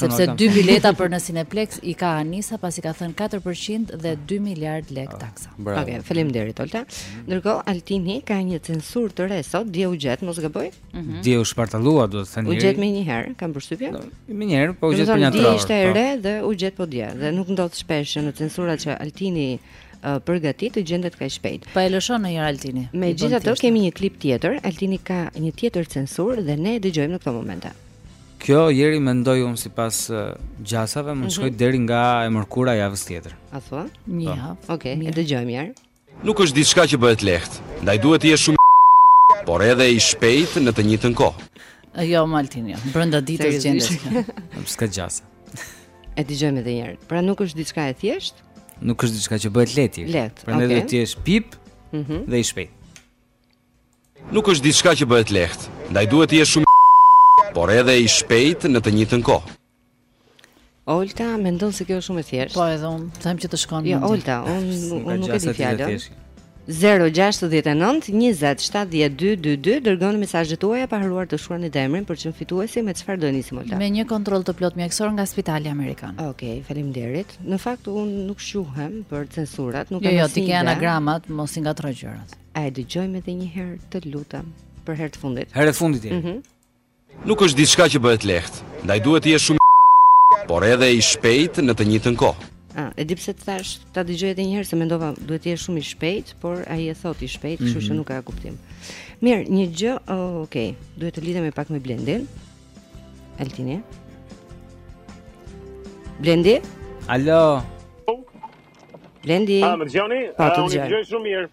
Sepse dy bileta për në Cineplex i ka Anisa pasi ka thënë 4% dhe 2 miliard lek ah, taksa. Okej, faleminderit Olta. Mm. Ndërkohë Altini ka një censurë të re sot, dje u gjet, mos gaboj? -hmm. Dje u shpartallua, domethënë. U gjet menjëherë, kam përshtypjen. Menjëherë, po u gjet përnjëherë. Dje ishte e po. re dhe u gjet po dje dhe nuk ndodh shpesh në censurat që Altini uh, përgatit të gjendet kaq shpejt. Po e lëshon Altini. Megjithatë kemi një klip tjetër, Altini ka një tjetër censurë dhe ne e dëgjojmë në këtë moment. Kjo Ieri mendoj unë sipas uh, gjasave, mund të mm -hmm. shkojë deri nga e mërkura e javës tjetër. A thua? Një po. javë. Okej, okay, e dëgjojmë Ieri. Nuk është diçka që bëhet lehtë, ndaj duhet të jesh shumë i por edhe i shpejtë në të njëjtën kohë. Jo mo Altin, jo. Brenda ditës gjendet. S'ka gjasa. E dëgjojmë edhe një herë. Pra nuk është diçka e thjeshtë? Nuk është diçka që bëhet lehtë. Lehtë. Pra okay. duhet të jesh pip mhm. dhe i shpejtë. Nuk është diçka që bëhet lehtë, ndaj duhet të jesh shumë i por edhe i shpejtë në të njëjtën kohë. Olta mendon se kjo është shumë e thjeshtë. Po edhe unë them që të shkon. Jo, Olta, unë unë nuk e di fjalën. 069 20 70 222 dërgoni mesazhet tuaja pa harruar të shkruani dhe emrin për të qenë fituesi me çfarë do të nisim Olta. Me një kontroll të plot mjekësor nga Spitali Amerikan. Okej, okay, faleminderit. Në fakt un nuk shquhem për censurat, nuk jo, kam jo, asnjë. Jo, ti ke anagramat, mos i ngatërro gjërat. A e dëgjojmë edhe një herë, të lutem, për herë të fundit. Herë të fundit. Mhm. Mm Nuk është diçka që bëhet lehtë, ndaj duhet të jesh shumë i por edhe i shpejt në të njëjtën kohë. Ah, e di pse të thashë, ta dëgjoj edhe një herë se mendova duhet të jesh shumë i shpejt, por ai e thotë i shpejt, kështu mm -hmm. që mhm. nuk ka kuptim. Mirë, një gjë, oh, ok, duhet të lidhemi pak me Blendin. Altini. Blendi? Alo. Blendi. Ah, më dëgjoni? Po, ah, të dëgjoj. Unë dëgjoj shumë mirë.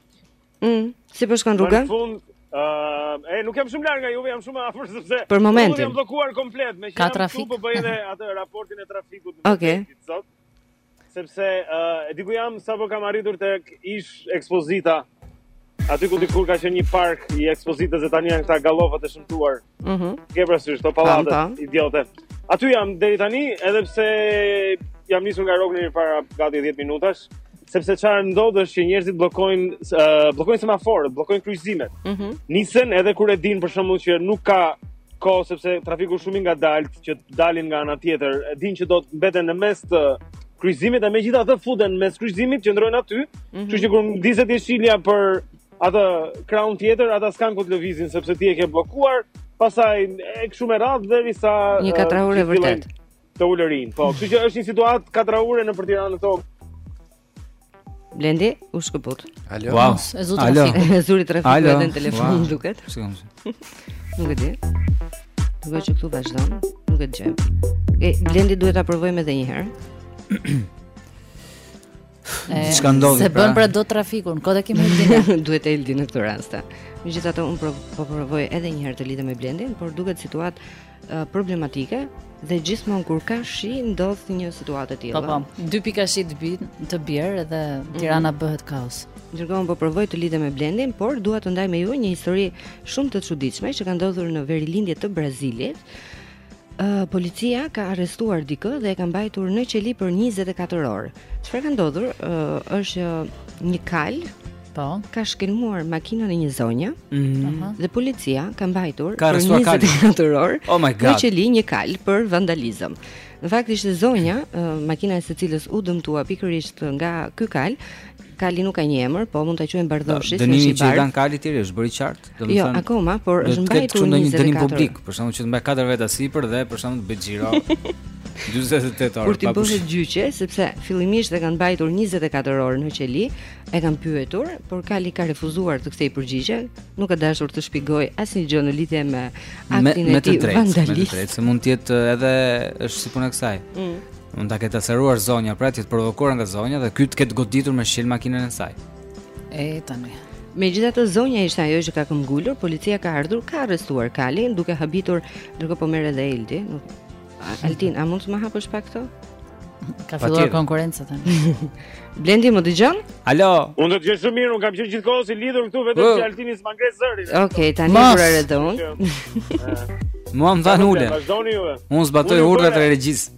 Mm, si po shkon rruga? Në fund, uh, e nuk jam shumë larg nga juve, jam shumë afër sepse për momentin jam bllokuar komplet meqenë trafik po bëj edhe atë raportin e trafikut në okay. sot. Sepse uh, diku jam sapo kam arritur tek ish ekspozita. Aty ku dikur ka qenë një park i ekspozitës dhe tani janë këta gallofat e shëmtuar. Mhm. Mm Ke parasysh këto pallate idiote. Aty jam deri tani, edhe pse jam nisur nga Rogneri para gati 10 minutash, sepse çfarë ndodh është që njerëzit bllokojnë uh, bllokojnë semaforët, bllokojnë kryqëzimet. Mhm. Mm Nisen edhe kur e din për shembull që nuk ka kohë sepse trafiku shumë i ngadaltë që dalin nga ana tjetër, e din që do të mbeten në mes të kryqëzimit dhe megjithatë futen mes kryqëzimit, qëndrojnë aty. Mm -hmm. Kështu që kur ndizet jeshilja për atë krahun tjetër, ata s'kanë ku të lëvizin sepse ti e ke bllokuar, pastaj e kështu me radhë derisa një katrahur e vërtetë të ulërin. Po, kështu që është një situatë katrahure në Tiranë këto. Blendi, u shkëput. Alo. Wow. E zuri trafiku, e zuri trafiku edhe në telefon wow. duket. Nuk e di. Nuk e që këtu vazhdon, nuk e gjem. E, Blendi duhet ta provojmë edhe një herë. Çka ndodhi? Se bën pra, pra do trafikun, kot e kemi Eldin. Duhet Eldi në këtë rast. Megjithatë un po provoj edhe një herë të lidhem me Blendin, por duket situatë uh, problematike dhe gjithmonë kur ka shi ndodh një situatë e tillë. Po po, dy pika shi të bien të bjerë edhe mhm. Tirana mm -hmm. bëhet kaos. Ndërkohë un po provoj të lidhem me Blendin, por dua të ndaj me ju një histori shumë të çuditshme që ka ndodhur në verilindje të Brazilit. Uh, policia ka arrestuar dikë dhe e ka mbajtur në qeli për 24 orë. Çfarë ka ndodhur? Uh, është një kalë Po. Ka shkelmuar makinën e një zonje. Ëh. Mm -hmm. Dhe policia ka mbajtur ka për 24 orë. Oh my god. Në qeli një kalë për vandalizëm. Në fakt ishte zonja, uh, makina e së cilës u dëmtua pikërisht nga ky kalë. Kali nuk ka një emër, po mund ta quajmë Bardhoshi, se është i bardhë. Dënimi që i dhanë kalit i është bërë i qartë. Domethënë. Jo, akoma, por është mbajtur në një dënim publik, për shkakun që të mbajë katër veta sipër dhe për shkakun të bëjë xhiro. 48 orë. Kur t'i bëhet gjyqi, sepse fillimisht e kanë mbajtur 24 orë në qeli, e kanë pyetur, por kali ka refuzuar të kthejë përgjigje, nuk ka dashur të shpjegojë asnjë gjë në lidhje me aktin e tij vandalist. Me të drejtë, se mund të jetë edhe është si puna e kësaj. Mm. Mund ta ketë acaruar zonja, pra të jetë provokuar nga zonja dhe ky të ketë goditur me shqelm makinën e saj. E tani. Megjithatë zonja ishte ajo që ka këmbgulur, policia ka ardhur, ka arrestuar kalin duke habitur ndërkohë po merr edhe Eldi. Nuk... Altin, a mund të më hapësh pak këto? Ka filluar konkurrenca tani. Blendi më dëgjon? Alo. Unë të dëgjoj shumë mirë, unë kam qenë gjithkohë i lidhur këtu vetëm se Altini s'ma ngre zërin. Okej, okej, tani po redon. Mua më thanë ule. Unë zbatoj urdhrat e regjisë.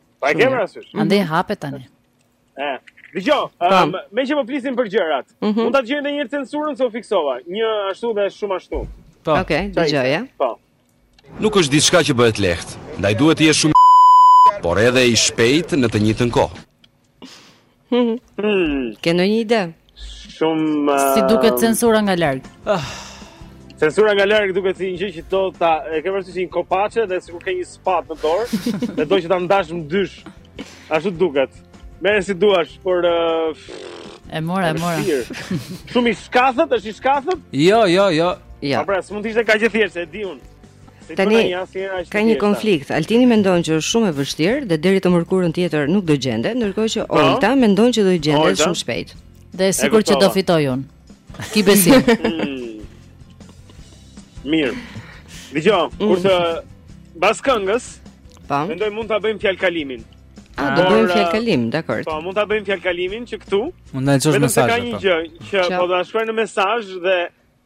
Pa e kemë parasysh. Andaj e hape tani. E, dëgjo, um, meqë po flisim për gjërat, mm -hmm. mund ta dëgjojmë dhe një herë censurën se u fiksova, një ashtu dhe shumë ashtu. Po, ok, dëgjoje. Po. Nuk është diçka që bëhet lehtë, ndaj duhet të jesh shumë por edhe i shpejt në të njëtën kohë. Hmm. Ke ndonjë ide? Shumë uh... si duket censura nga larg. Ah. Censura nga larg duket si një gjë që do të thotë e ke vërtet si një kopaçe dhe sikur ke një sëpatë në dorë, dhe do që ta ndash në dysh. Ashtu duket. Merre si të duash, por uh, e mora, e mora. Shumë i skathët, është i skathët? Jo, jo, jo. Ja. Po pra, s'mund të ishte kaq e thjeshtë, e di unë. Tani ka një konflikt. Altini mendon që është shumë e vështirë dhe deri të mërkurën tjetër nuk do gjendet, ndërkohë që po. Olta mendon që do të gjendet shumë shpejt. Dhe e sigurtë që do fitoj unë. Ki besim. Hmm. Mirë. Dëgjo, mm. kurse mbas këngës, po. Mendoj mund ta bëjmë fjalëkalimin. A do bëjmë fjalëkalim, dakord. Po, mund ta bëjmë fjalëkalimin që këtu. Mund ta lëshosh mesazhin. Vetëm ka një gjë që po do ta shkruaj në mesazh dhe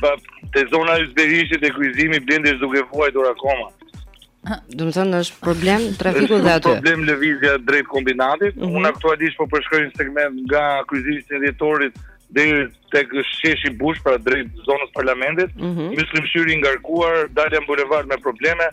Ba, te zona e Xhezmi Dellit te kryqëzimi Blendi është duke vuajtur akoma. Domethënë është problem trafiku dhe aty. Problem lëvizja drejt kombinatit. Mm -hmm. Unë aktualisht po përshkruaj një segment nga kryqëzimi i Dhjetorit deri tek sheshi Bush, pra drejt zonës parlamentit. Mm -hmm. Myslim Shyri i ngarkuar, dalja në bulevard me probleme.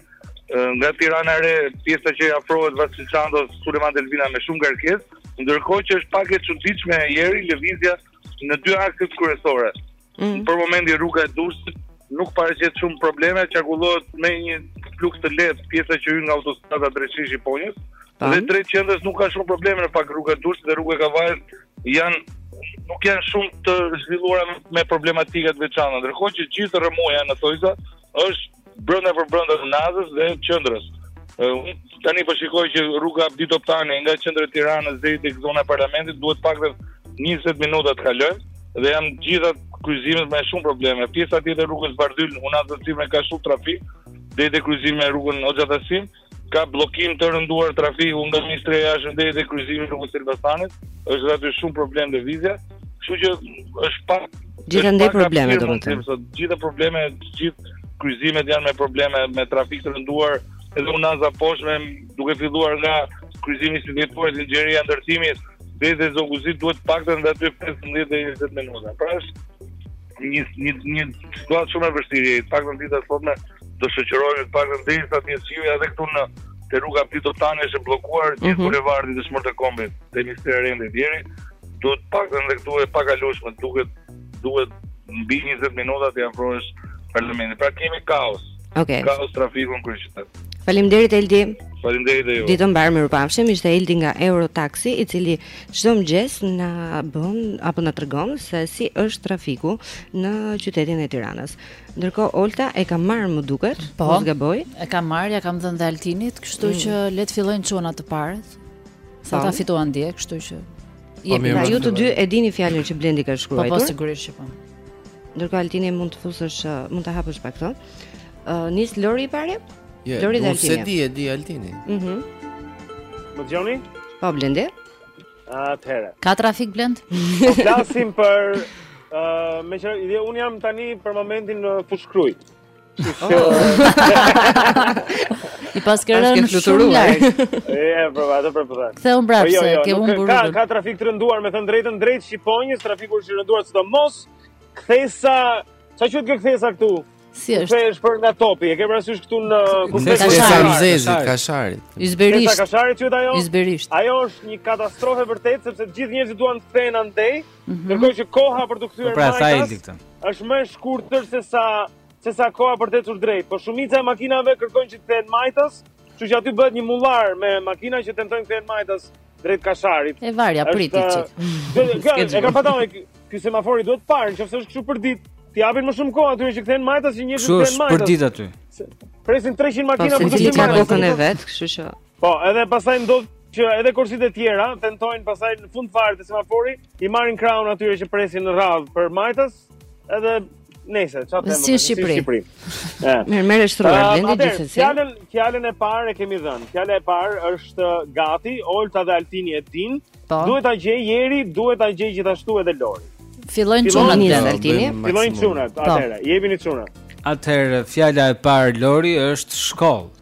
Nga Tirana e Re, pjesa që i afrohet Vasil Shantos, Sulejman Delvina me shumë ngarkesë. Ndërkohë që është pak e çuditshme e ieri lëvizja në dy akset kryesore. Mm. Për momentin rruga e Durrësit nuk paraqet shumë probleme, qarkullohet me një fluks të lehtë pjesa që hyn nga autostrada drejt sheshit Shqiponjës. Tam. Dhe drejt qendrës nuk ka shumë probleme në fakt rruga e Durrësit dhe rruga e Kavajës janë nuk janë shumë të zhvilluara me problematika të veçanta. Ndërkohë që gjithë rrëmuja në thonjëza është brenda për brenda unazës dhe qendrës. Unë tani po shikoj që rruga Abdi Toptani nga qendra e Tiranës deri tek zona e parlamentit duhet paktën 20 minuta të kalojmë dhe janë gjitha kryqëzimet me shumë probleme. Pjesa tjetër e rrugës Bardhyl, unaza sipërme ka shumë trafik, deri te kryqëzimi me rrugën Hoxha Tahsim, Ka bllokim të rënduar trafiku nga Ministria e Jashtme deri te kryqëzimi rrugës Elbasanit, është dhe aty shumë problem lëvizja, kështu që është pak gjithandej probleme domethënë. Të gjitha probleme, të gjithë kryqëzimet janë me probleme me trafik të rënduar, edhe unaza e poshtme duke filluar nga kryqëzimi i Sivetorit Inxhinieria e ndërtimit, deri te Zogu i Zi duhet paktën dhe aty 15 deri 20 minuta. Pra është Një një një situatë shumë e vështirë, të paktën ditën e sotme do shoqërohemi të paktën deri sa të jetë edhe këtu në te rruga Abdi Toptani është e bllokuar një mm -hmm. bulevard Dëshmorët e Kombit te Ministria e Rendit deri do të pak edhe këtu e pakalueshme duket duhet mbi 20 minuta të afrohesh parlamentit. Pra kemi kaos. Okej. Kaos trafiku në kryeqytet. Faleminderit Eldi. Faleminderit ju. Ditën mbarë, mirupafshim. Ishte Eldi nga Eurotaxi, i cili Çdo mëngjes na bën apo na tregon se si është trafiku në qytetin e Tiranës. Ndërkohë Olta e ka marrë më duket, po s'gaboj. E ka marrë, ja kam dhënë dhe Altinit, kështu mm. që le të fillojnë çunat të parët. Sa ta fituan dje, kështu që. Po, ju të dy e dini fjalën që Blendi ka shkruar. Po, po sigurisht që po. Ndërkohë Altini mund të fusësh, mund ta hapësh pak këto. Uh, nis Lori i pari? Yeah, Lori dhe Altini. Nuk se di e di Altini. Mhm. Mm Më dëgjoni? Po Blendi. Atëherë. Ka trafik Blend? Po flasim për ë uh, me që un jam tani për momentin në Fushë-Krujë. I paske rënë shumë larg. Ja, po ato për punë. Ktheu po, mbrapsht, jo, jo, ke humbur rrugën. Ka ka trafik të rënduar, me thënë drejtën drejt Shqiponjës, trafiku është i rënduar sidomos. Kthesa, sa qoftë që kthesa këtu? Si është? Kthehesh për nga topi. E ke parasysh këtu në Kthesa Kashari, Kashari. Yzberisht. Kashari quhet ajo? Yzberisht. Ajo është një katastrofë e vërtetë sepse gjithë njerëzit duan të kthehen andej. Mhm. Ndërkohë që koha për të kthyer po pra, majtas është më e shkurtër se sa se sa koha për të ecur drejt. Por shumica e makinave kërkojnë që të kthehen majtas, kështu që aty bëhet një mullar me makina që tentojnë të kthehen majtas drejt Kasharit. E varja priti çik. E kam patur ky semafori duhet parë, nëse është kështu për ditë, t'i japin më shumë kohë atyre që kthehen majtas që njerëzit kthehen majtas. Kështu për ditë aty. Presin 300 makina po, për të kthyer majtas. Kështu që Po, edhe pastaj ndodh që edhe korsitë e tjera tentojnë pastaj në fund fare te semafori, i marrin krahun atyre që presin në radhë për majtas, edhe nëse, çfarë të them? Si Shqipëri. Si Shqipëri. Mirë, merre shtruar Blendi gjithsesi. Fjalën, fjalën e parë e kemi dhënë. Fjala e parë është gati, Olta dhe Altini e dinë. Po. Duhet ta gjejë Jeri, duhet ta gjejë gjithashtu edhe Lori. Fillojnë çunat dhe Altini. Fillojnë çunat, po. atëherë, jepini çunat. Atëherë fjala e parë Lori është shkollë.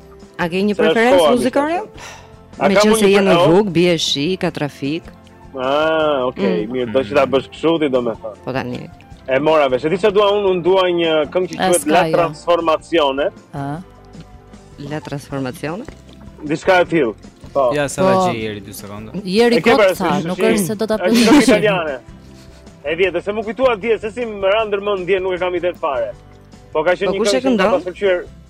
A ke një preferencë muzikore? Meqenëse jemi në rrugë, bie shi, ka trafik. Ah, okay, mm. mirë, do që ta bësh kështu ti domethënë. Po tani. E mora vesh. Ti çfarë dua unë? Unë dua një këngë që quhet La Transformazione. Ah. La Transformazione. Diçka e tillë. Po. Ja, sa ta vëjë Jeri 2 sekonda. Jeri kot sa, nuk është se do ta bësh. Është italiane. E vjetër, se më kujtua dje, se si më ra ndërmend dje nuk e kam idenë fare. Po ka qenë po një këngë që ka pasur qërë,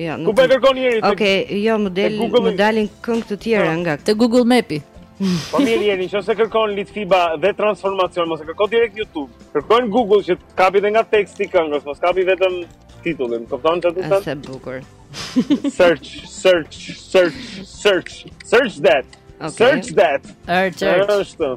Jo, nuk. Ku po kërkon Jeri? Okej, okay, jo, më del, më dalin këngë të tjera te Google Mapi. Po mirë Jeri, nëse kërkon Litfiba dhe transformacion, mos e kërko direkt YouTube. Kërkoje në Google që të kapi edhe nga teksti i këngës, mos kapi vetëm titullin. Kupton çfarë do të thotë? Është bukur. Search, search, search, search, search that. Okay. Search that. Search. Është.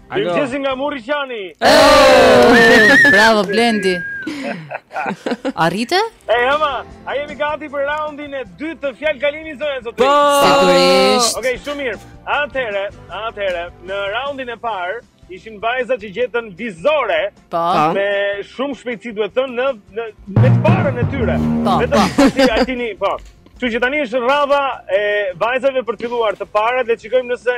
Mirëmëngjesi nga Murriqani. Bravo Blendi. Arrite? E jema, a jemi gati për raundin e dytë të fjalëkalimit zonja e zotërinj? Po! Sigurisht! Okej, shumë mirë. Atëhere, atëhere, në raundin e parë, ishin vajzat që gjetën vizore po. me shumë shpejtësi duhet thënë në, në, me të parën e tyre. Po, Vetëm, po. Si Altini, po. Kështu që tani është radha e vajzave për të filluar të parat dhe shikojmë nëse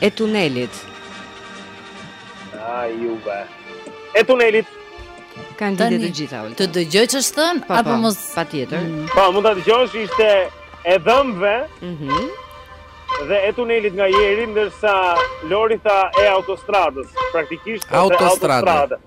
E tunelit. Ai juve. E tunelit. Kanë lidhje të gjitha Olta. Ta dëgjoj ç'është thënë po, apo po, patjetër. Mm. Po, mund ta dëgjosh ishte e dhëmbëve. Mhm. Mm dhe e tunelit nga Jeri ndërsa Lori tha e autostradës, praktikisht autostrada. autostrada.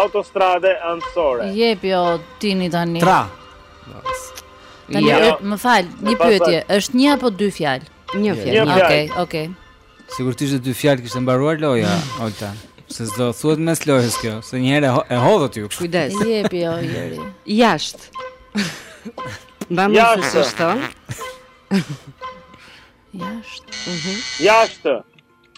autostradë anësore. Jepi o Tini tani. Tra. Tani ja. Jo. më fal, një pyetje, është një apo dy fjalë? Një fjalë. Okej, okej. Okay, okay. Sigurisht dy fjalë kishte mbaruar loja, Olta. Se s'do thuhet mes lojës kjo, se një herë e hodhët ju kështu. Kujdes. Jepi o Jeri. Jashtë. Pa ma thuaj se ç'është thënë. Jashtë. Mhm. Jashtë.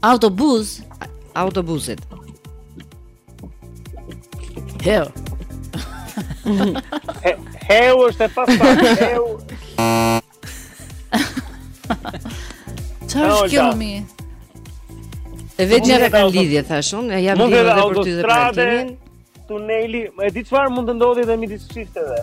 Autobuz, autobuzit. Hell. Heu është e pasta, heu. Çfarë është kjo mi? E vetë njëra kanë lidhje, thashë unë, e jam lidhje dhe për ty dhe për Tinin. Tuneli, e di çfarë mund të ndodhi edhe midis çifteve?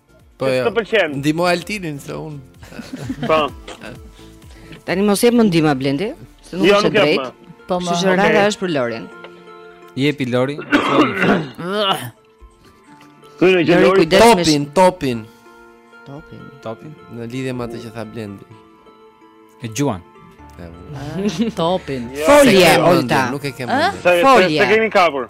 Po jo. Të pëlqen. Ndihmo Altinin se unë. Po. Tani mos jep më ndihma Blendi, se nuk jo, është drejt. Po më. Kështu që radha është për Lorin. Jepi Lori. Lori, Lori, topin, topin. Topin. Topin. Në lidhje me atë që tha Blendi. E gjuan. Topin. Folje, Olta. Nuk e kemi. Folje. S'e kemi kapur.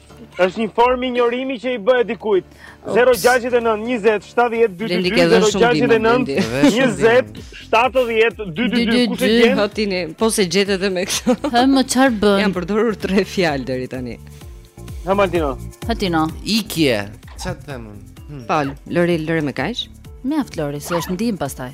Është një formë injorimi që i bëhet dikujt. 069 20 70 222 069 20 70 222 kush e gjen? Hotini, po s'e gjetët edhe me këtë. Hë më, çfarë bën? Janë përdorur tre fjalë deri tani. Ha Martino. Hotino. Ikje. Çfarë të them unë? Hmm. Fal, Lori, Lori me kaq? Mjaft Lori, se është ndihmë pastaj.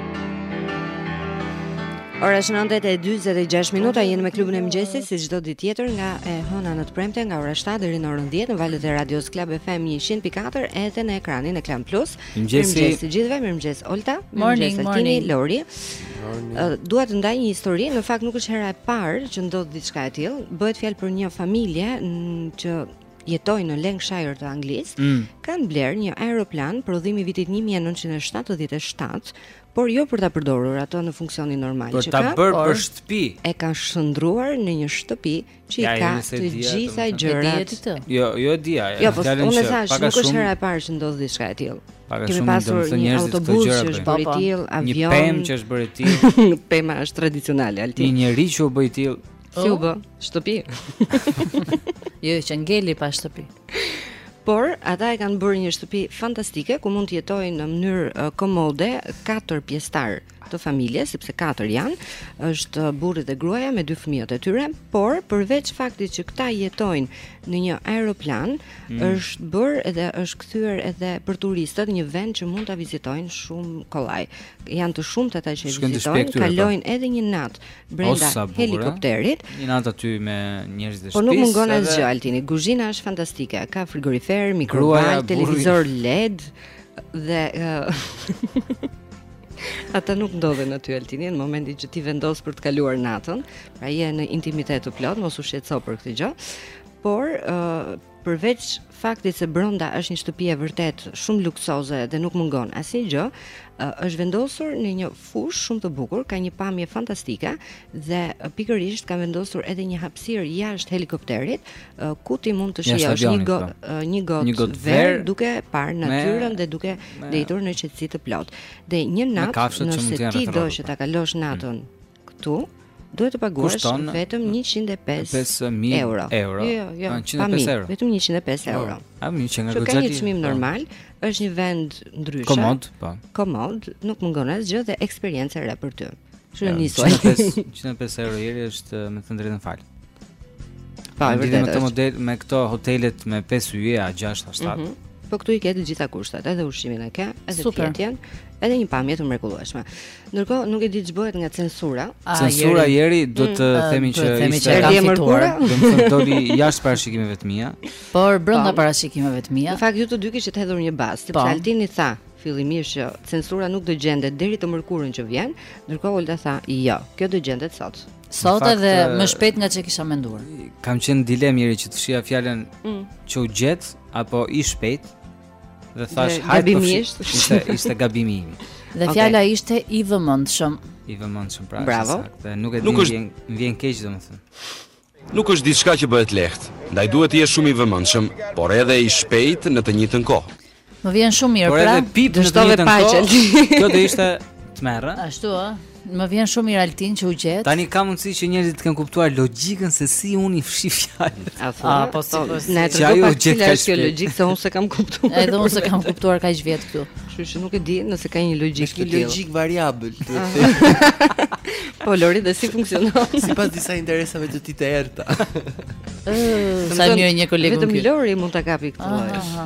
Ora është 9 e 46 minuta, jemi me klubin e mëngjesit si çdo ditë tjetër nga e hëna në të premte nga ora 7 deri në orën 10 në valët e radios Club FM 100.4 edhe në ekranin e Klan Plus. Mirëmëngjes të gjithëve, mirëmëngjes Olta, mirëmëngjes Altini, Lori. Dua të ndaj një histori, në fakt nuk është hera e parë që ndodh diçka e tillë. Bëhet fjalë për një familje që jetojnë në Lancashire të Anglisë, mm. kanë blerë një aeroplan prodhim i vitit 1977, por jo për ta përdorur atë në funksionin normal për që ka. Për ta bërë për shtëpi. E kanë shndërruar në një shtëpi që i ka të gjitha gjërat. Jo, jo e di ajo. Jo, po unë thashë, nuk është hera e parë që ndodh diçka e tillë. Kemi pasur një autobus që është bërë i tillë, avion. Një pemë që është bërë i tillë. Pema është tradicionale, Altin. Një njerëz që u bë i tillë. Si u bë? Shtëpi. jo, që ngeli pa shtëpi. Por ata e kanë bërë një shtëpi fantastike ku mund të jetojnë në mënyrë uh, komode katër pjesëtarë të familjes, sepse katër janë, është burri dhe gruaja me dy fëmijët e tyre, por përveç faktit që këta jetojnë në një aeroplan, mm. është bërë dhe është kthyer edhe për turistët një vend që mund ta vizitojnë shumë kollaj. Janë të shumtë ata që vizitojnë, kalojnë edhe një natë brenda oh, helikopterit. Një natë aty me njerëzit e shtëpisë. Po nuk mungon asgjë dhe... Altini. Kuzhina është fantastike. Ka frigorifer, mikrovalë, televizor LED dhe uh, Ata nuk ndodhen aty Altini në momentin që ti vendos për të kaluar natën, pra je në intimitet të plotë, mos u shqetëso për këtë gjë. Por, ë, uh, Përveç faktit se brenda është një shtëpi e vërtetë shumë luksoze dhe nuk mungon asnjë gjë, është vendosur në një fushë shumë të bukur, ka një pamje fantastike dhe pikërisht kanë vendosur edhe një hapësirë jashtë helikopterit, ku ti mund të shijosh një gotë po. një gotë verë duke parë natyrën dhe duke ndenjur në qetësi të plotë. Dhe një natë nëse ti do që ta kalosh natën mm. Këtu duhet të paguash Kushton vetëm 105 euro. euro. Jo, jo, jo. 105 euro. Vetëm 105 euro. Po, a më që nga kaq gjatë. Ka një çmim po. normal, është një vend ndryshe. Komod, po. Komod, nuk mungon asgjë dhe eksperiencë e re për ty. Shumë njësoj. 105 euro Jeri është me të drejtën fal. Pa, e vërtetë. Me këto model, me këto hotelet me 5 yje, a 6 a 7. Mm -hmm. Po këtu i ke të gjitha kushtet, edhe ushqimin e ke, edhe Super. fjetjen, edhe një pamje të mrekullueshme. Ndërkohë nuk e di ç'bëhet nga censura. A, censura Jeri do të mm, themi që themi që ka fituar. Do të thonë doli jashtë parashikimeve të mia. Por brenda po. parashikimeve të mia. Në fakt ju të dy kishit hedhur një bast, sepse po. Altini tha fillimisht që censura nuk do gjendet deri të mërkurën që vjen, ndërkohë Olta tha, "Jo, kjo do gjendet sot." Sot edhe më shpejt nga ç'e kisha menduar. Kam qenë dilemë Jeri që të fshija fjalën mm. që u gjet aq shpejt dhe thashë hajt po ishte ishte gabimi im. Dhe okay. fjala ishte i vëmendshëm. I vëmendshëm pra. Bravo. Dhe nuk e di është... vjen vjen keq domethënë. Nuk është diçka që bëhet lehtë, ndaj duhet të jesh shumë i vëmendshëm, por edhe i shpejt në të njëjtën kohë. Më vjen shumë mirë, pra. Dështove paqe Altin. Kjo do ishte tmerr. Ashtu ë. Më vjen shumë mirë Altin që u gjet. Tani ka mundësi që njerëzit të kenë kuptuar logjikën se si unë i fshi fjalën. A thua? A po si po. Na trego pak cila është kjo logjikë se unë s'e kam kuptuar. Edhe unë s'e kam kuptuar kaq vjet këtu. Kështu që nuk e di nëse ka një logjikë të tillë. Logjikë variabël. Po Lori dhe si funksionon? Sipas disa interesave të tij të errta. Sa mirë një koleg. Vetëm Lori mund ta kapi këtë.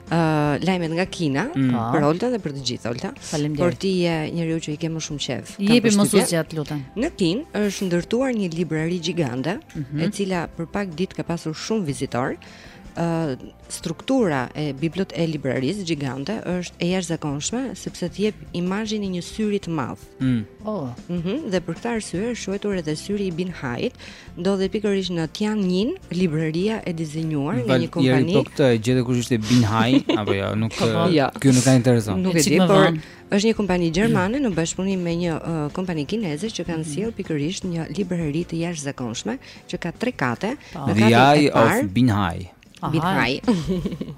uh, lajmet nga Kina mm. Po. për Oltën dhe për të gjithë Olta. Faleminderit. Por ti je njeriu që i ke më shumë qejf. Jepi mos u zgjat, të lutem. Në Kinë është ndërtuar një librari gjigande, mm -hmm. e cila për pak ditë ka pasur shumë vizitorë. Uh, struktura e bibliotekës e librarisë gjigande është e jashtëzakonshme sepse të jep imazhin e një syri të madh. Mm. Oh. Mm -hmm. Dhe për këtë arsye është quajtur edhe syri i Bin Hait, ndodhet pikërisht në Tianjin, libraria e dizenjuar nga një kompani. Po këtë e gjete kush ishte Bin Hai apo jo, nuk po, po. jo. kjo nuk na intereson. Nuk e di, por është një kompani gjermane në bashkëpunim me një uh, kompani kineze që kanë mhm. sjellë pikërisht një librari të jashtëzakonshme që ka tre kate, në katin e parë. Bin Hai. Binhaj.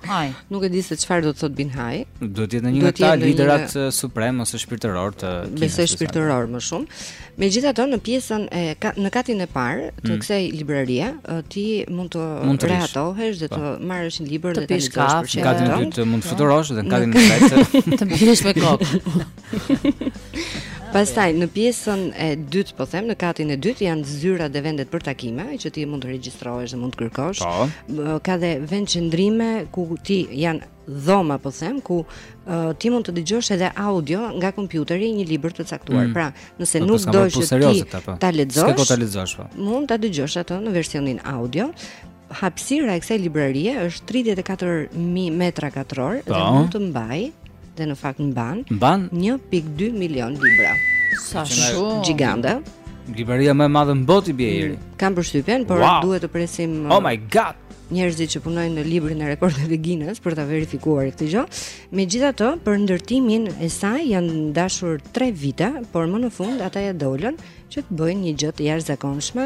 Haj. Nuk e di se çfarë do të thotë Binhaj. Do të jetë ndonjë nga ata liderat një... suprem ose shpirtëror të Kinës. Besoj shpirtëror më shumë. Megjithatë në pjesën e ka, në katin e parë të mm. kësaj librarie, ti mund të, mund të rehatohesh dhe të po. marrësh një libër dhe të lexosh për qejf. Në katin e dytë mund të po. fluturosh dhe në katin e tretë të bish me kokë. Pastaj në pjesën e dytë, po them, në katin e dytë janë zyrat dhe vendet për takime, që ti mund të regjistrohesh dhe mund të kërkosh. Po. Ka dhe vendqëndrime ku ti janë dhoma, po them, ku uh, ti mund të dëgjosh edhe audio nga kompjuteri një libër të caktuar. Mm. Pra, nëse po, nuk do që ti ta lexosh, po. mund ta dëgjosh atë në versionin audio. Hapësira e kësaj librarie është 34000 metra katror dhe po. mund të mbajë dhe në fakt mban mban 1.2 milion libra. Sa shumë gjigante. Libraria më e madhe në botë i bie ieri. Mm, kam përshtypjen, por wow. duhet të presim Oh my god. Njerëzit që punojnë në librin e rekordeve Guinness për ta verifikuar këtë gjë. Megjithatë, për ndërtimin e saj janë dashur 3 vite, por më në fund ata ja dolën që të bëjnë një gjë të jashtëzakonshme.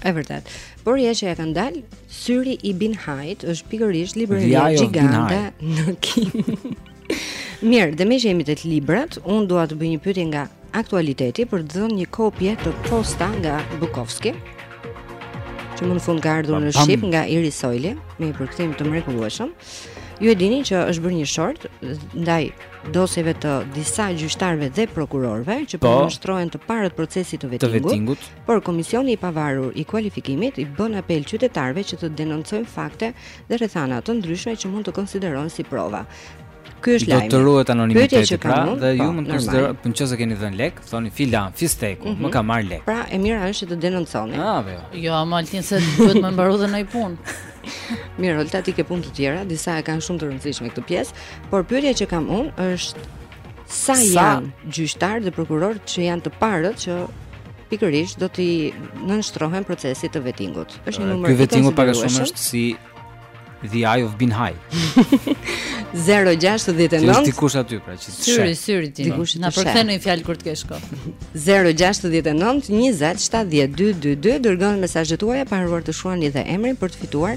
E vërtet. Por ja që ia kanë dalë, syri i Binhait është pikërisht libraria gjigante në Kinë. Mirë, dhe meqë jemi te librat, unë duha të bëj një pyetje nga aktualiteti për të dhënë një kopje të Posta nga Bukovski, që më në fund ka ardhur në Shqip nga Idlir Azizi, me një përkthim të mrekullueshëm. Ju e dini që është bërë një short ndaj dosjeve të disa gjyqtarëve dhe prokurorëve që po i nënshtrohen të parët procesit të vetingut, të vetingut, Por Komisioni i Pavarur i Kualifikimit i bën apel qytetarëve që të denoncojnë fakte dhe rrethana të ndryshme që mund të konsiderohen si prova. Ky është lajmi. Do të ruhet anonimiteti që pra, dhe ju po, mund të konsideroni, po, nëse keni dhënë lek, thoni filan fisteku, mm -hmm. më ka marrë lek. Pra, e mira është që të denonconi. Ah, po. Jo, ama Altin se duhet me mbaru dhe ne punë. Mirë, Olta ti ke punë të tjera, disa e kanë shumë të rëndësishme këtë pjesë, por pyetja që kam unë është Sa janë gjyqtarët dhe prokurorë që janë të parët që pikërisht do t'i nënshtrohen procesit të vetingut. Është një numër. Ky vetingu pak a shumë është si The Eye of Binhai. 069. Ti është dikush aty pra që të sheh. Syri, syri ti. Dikush na përkthen një fjalë kur të kesh kohë. 069 20 70 222 dërgoni mesazhet tuaja pa harruar të shkruani dhe emrin për të fituar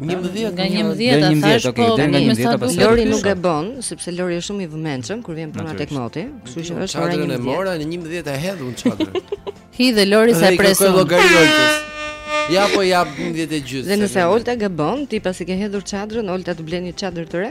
11 nga 11 ta thash po nga 11 ta pastaj Lori nuk gabon sepse Lori është shumë i vëmendshëm kur vjen puna tek moti kështu që është ora 11 e mora në 11 e hedh unë çadrën hi dhe Lori sa presun ja po ja 11 e gjysmë dhe nëse Olta gabon ti pasi ke hedhur çadrën Olta të blen një çadër të re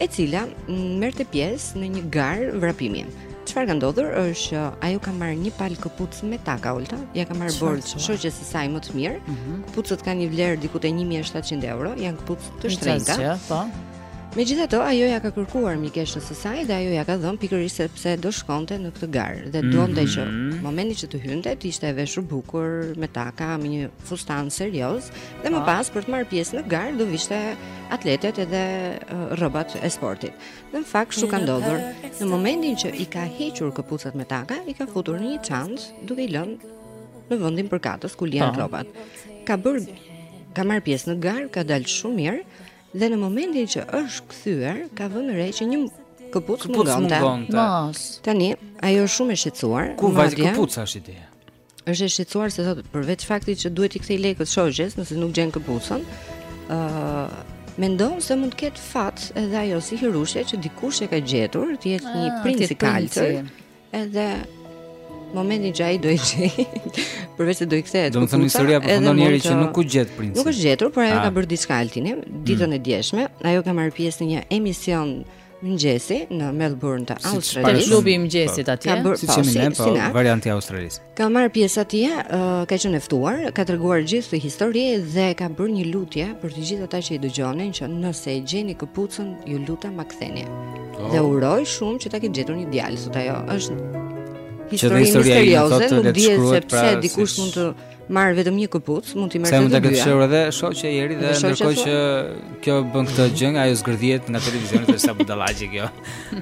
e cila merrte pjesë në një garë vrapimi. Çfarë ka ndodhur është që ajo ka marrë një palë këpucë me taka të larta, ia ka marrë borxh shoqes së saj më të mirë. Mm -hmm. Këpucët kanë një vlerë diku te 1700 euro, janë këpucë të shtrenjta. Ja, po. Megjithatë, ajo ia ka kërkuar mikeshës së saj dhe ajo ia ka dhënë pikërisht sepse do shkonte në këtë garë dhe donte mm -hmm. që mhm. momentin që të hynte, të ishte e veshur bukur me taka, me një fustan serioz dhe më pas për të marrë pjesë në garë do vishte atletet edhe rrobat e sportit. Dhe në fakt ç'i ka ndodhur, në momentin që i ka hequr këpucat me taka, i ka futur në një çantë duke i lënë në vendin përkatës ku lihen rrobat. Ka bërë ka marrë pjesë në garë, ka dalë shumë mirë dhe në momentin që është kthyer, ka vënë re që një këpucë mungonte. Mos. Tani ajo është shumë e shqetësuar. Ku vajti këpuca s'ka ide? Është e shqetësuar se thotë përveç faktit që duhet t'i kthejë lekët shoqes nëse nuk gjen këpucën, ë uh, mendon se mund të ketë fat edhe ajo si hirushja që dikush e ka gjetur, të jetë një ah, princ i kaltër. Edhe në momentin që ai do e gjejë, përveç se do i kthehet. Domethënë historia përfundon mirë që nuk u gjet princi. Nuk është gjetur, por ajo ah. ka bërë diçka Altin ditën mm. e djeshme. Ajo ka marrë pjesë në një emision mëngjesi në Melbourne të Australisë. Si klubi i mëngjesit atje. Ka bërë si ne, po, po, varianti i Australisë. Ka marrë pjesë atje, uh, ka qenë e ftuar, ka treguar gjithë këtë histori dhe ka bërë një lutje për të gjithë ata që i dëgjonin që nëse e gjeni këpucën, ju lutem ma ktheni. Oh. Dhe uroj shumë që ta ketë gjetur një djalë zot ajo. Është histori misterioze, nuk dihet se pra, pse dikush mund të Marrë vetëm një këpucë, mund t'i merrte të dyja. Se mund ta ketë fshehur edhe shoqja Heri dhe ndërkohë që kjo bën këtë gjë, ajo zgërdhiet nga televizioni sa budallaqe kjo.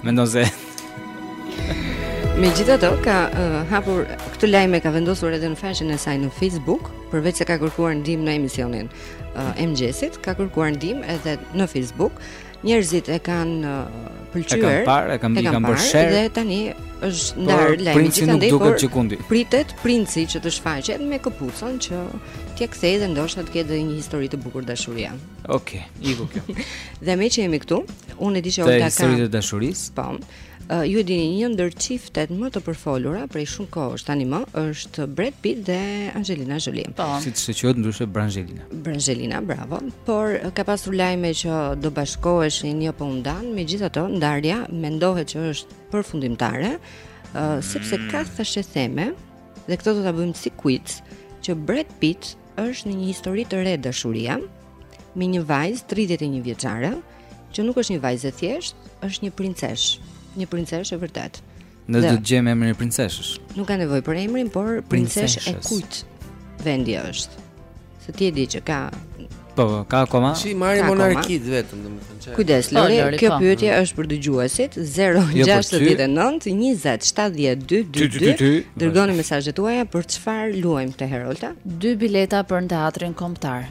Mendon se Megjithatë, ka uh, hapur këtë lajm e ka vendosur edhe në faqen e saj në Facebook, përveç se ka kërkuar ndihmë në emisionin uh, e mëngjesit, ka kërkuar ndihmë edhe në Facebook Njerëzit e kanë pëlqyer. E kanë parë, e kanë kanë bërë share. Dhe tani është ndarë lajmi. Princi nuk duket gjëkundi. Pritet princi që të shfaqet me këpucën që t'ia kthejë dhe ndoshta të ketë një histori të bukur dashurie. Okej, okay, iku kjo. dhe meqë jemi këtu, unë e di që Olga ka historitë e dashurisë. Po. Uh, ju e dini, një ndër çiftet më të përfolura prej shumë kohësh tanimë është Brad Pitt dhe Angelina Jolie. Po. Siç quhet ndryshe Brangelina. Brangelina, bravo. Por ka pasur lajme që do bashkoheshin jo po u ndanë, megjithatë ndarja mendohet që është përfundimtare, uh, sepse mm. ka thashetheme dhe këtë do ta bëjmë si quiz që Brad Pitt është në një histori të re dashurie. me një vajzë 31 vjeçare, që nuk është një vajzë e thjeshtë, është një princeshë, një princeshë e vërtetë. Ne do të gjejmë emrin e princeshës. Nuk ka nevojë për emrin, por princeshë e kujt vendi është. Se ti e di që ka Po, po ka akoma? Ti merr monarkitë vetëm, domethënë. Kujdes, po, Lori, kjo po. pyetje mm. është për dëgjuesit 069 20 70 222. Dërgoni mesazhet tuaja për çfarë luajmë te Herolta? Dy bileta për në teatrin kombëtar.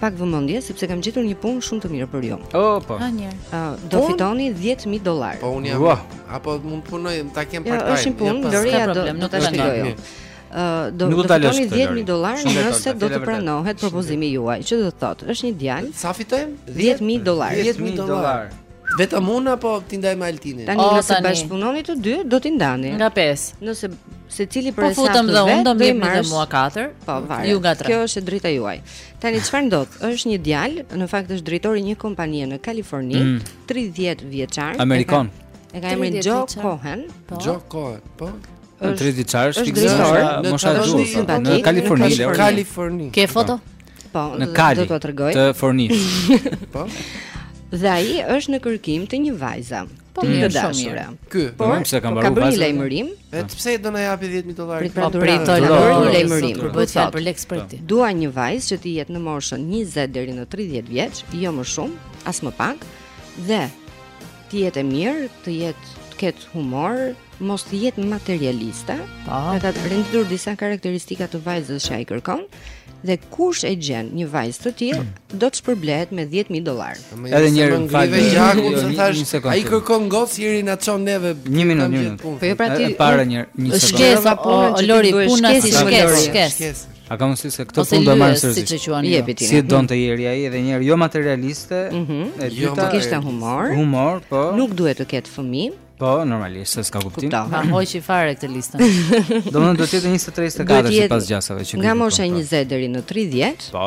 pak vëmendje sepse kam gjetur një punë shumë të mirë për ju. Oh, po. Ha një. Uh, do Pun? fitoni 10000 dollarë. Po unë jam. Wow. Apo mund të punoj, ta kem jo, part-time. Është një punë, ja, Lori do të ta shpjegoj. Uh, do të fitoni 10000 dollarë nëse do të pranohet propozimi juaj. Çfarë do të thotë? Është një djalë. Sa fitojmë? 10000 dollarë. 10000 dollarë. Vetëm unë apo t'i ndaj me Altinin? Tani nëse bashkëpunoni të dy, do t'i ndani. Nga 5. Nëse secili për hesap të vet, unë do më jepni dhe mua 4. Po, varet. Ju nga 3. Kjo është e drejta juaj. Tani çfarë ndodh? Është një djalë, në fakt është drejtori i një kompanie në Kaliforni, mm. 30 vjeçar. Amerikan. E ka emrin Joe Cohen. Po. Joe Cohen, po. Është 30 vjeçar, është drejtor. Mosha e duhur. Në Kaliforni, Kaliforni. Ke foto? Po. Po, do t'ua tregoj. Të fotos. Po. Dhe ai është në kërkim të një vajze. Po, të dashure. Ky, po pse ka mbaruar vajzat? Ka bërë një lajmërim. Vetë pse do na japi 10000 dollarë? Prit po, prit, një lajmërim. Një lajmërim për bëhet fjalë për lekë, prit. Dua një vajzë që të jetë në moshën 20 deri në 30 vjeç, jo më shumë, as më pak, dhe Të jetë e mirë, të jetë të ketë humor, mos të jetë materialiste, po. dhe ka renditur disa karakteristika të vajzës që ai kërkon dhe kush e gjen një vajzë të tillë do të shpërblehet me 10000 dollar. Edhe një herë ngrive gjakun, jo, unë thashë, ai kërkon gocë edhe na çon neve. Një minutë, një minutë. Po pra ti para një një sekondë. Shkesa po Lori, puna si shkesë, shkesë. A ka mundësi se këtë punë ta marr seriozisht? Ose lësë, si që Si e donte njeri ai edhe një herë jo materialiste, mm -hmm. e dyta... Jo, të kishte humor. Humor, po. Nuk duhet të ketë fëmijë. Po, normalisht, se s'ka kuptim. Kupto. Ma hoqi fare këtë listën. domethënë do të jetë 23-24 sipas gjasave që këtë. Nga mosha 20 deri në 30. Po.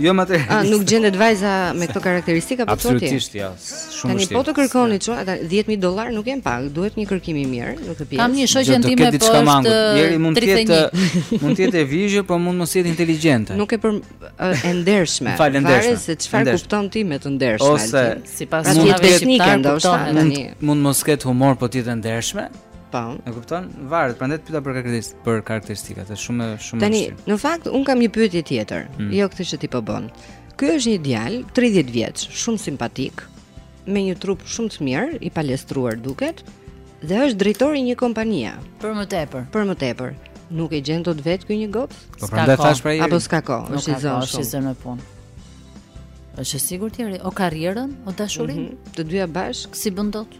Jo materialiste. A nuk gjendet vajza me këto karakteristika po thua? Absolutisht, ja. Shumë vështirë. Tani po të kërkoni çuna, ata 10000 dollar nuk janë pak, duhet një kërkim i mirë në këtë pjesë. Kam një shoqen time po është. Lori, mund të jetë mund të jetë e virgjër, po mund mos jetë inteligjente. Nuk e për e ndershme. E ndershme. Varet se çfarë kupton ti me të ndershme. Ose mund të jetë teknike ndoshta tani. Mund mos ketë humor, po të jetë e ndershme. Po. E kupton? Varet, prandaj të pyeta për karakteristikat, për karakteristikat, është shumë shumë Tani, e vështirë. Në fakt unë kam një pyetje tjetër, mm. jo këtë që ti po bën. Ky është një djalë 30 vjeç, shumë simpatik, me një trup shumë të mirë, i palestruar duket, dhe është drejtor i një kompanie. Për më tepër. Për më tepër. Nuk e gjen dot vetë ky një gocë? Po prandaj thashë pra. Apo s'ka kohë, është i zënë. Është i zënë me punë. Është e sigurt, o karrierën, o dashurinë, mm -hmm. të dyja bashkë, s'i bën dot?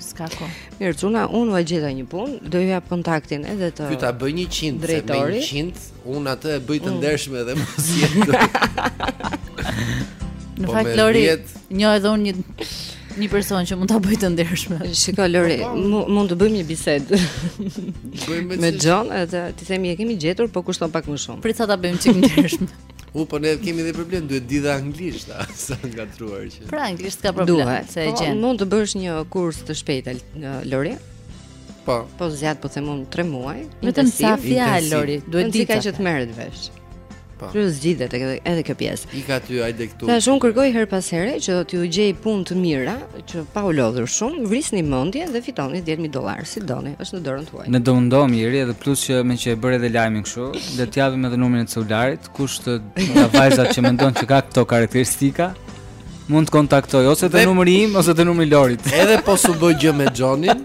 S'ka kohë. Mirë, çuna, unë ua gjeta një punë, do ju jap kontaktin edhe të. Ju ta bëj 100, drejtori. 100, unë atë e bëj të mm. ndershme dhe më sjell. Në po fakt Lori, njoh edhe unë një një person që mund ta bëj të ndershme. Shiko Lori, po, po. mund të bëjmë një bisedë. Bëjmë me John, atë t'i themi e kemi gjetur, po kushton pak më shumë. Prit sa ta bëjmë çik të ndershme. U po ne kemi dhe një problem, duhet di dhe anglisht, a sa ngatërruar që. Pra anglisht ka problem, duhet, se e po, gjen. Po, mund të bësh një kurs të shpejtë Lori. Po. Po zgjat pothuaj mund 3 muaj. Vetëm sa fjalë Lori, duhet diçka që të merret vesh. Po. Ju zgjidhet edhe kjo pjesë. Ik aty, hajde këtu. Tash un kërkoj herë pas here që t'ju gjej punë të mira, që pa u lodhur shumë, vrisni mendjen dhe fitoni 10000 dollarë, si doni, është në dorën tuaj. Ne do mundohemi, edhe plus që meqë e bëre edhe lajmin kështu, le të japim edhe numrin e celularit, kush nga vajzat që mendon që ka këto karakteristika, mund të kontaktojë ose te numri im ose te numri i Lorit. Edhe po s'u bë gjë me Xhonin,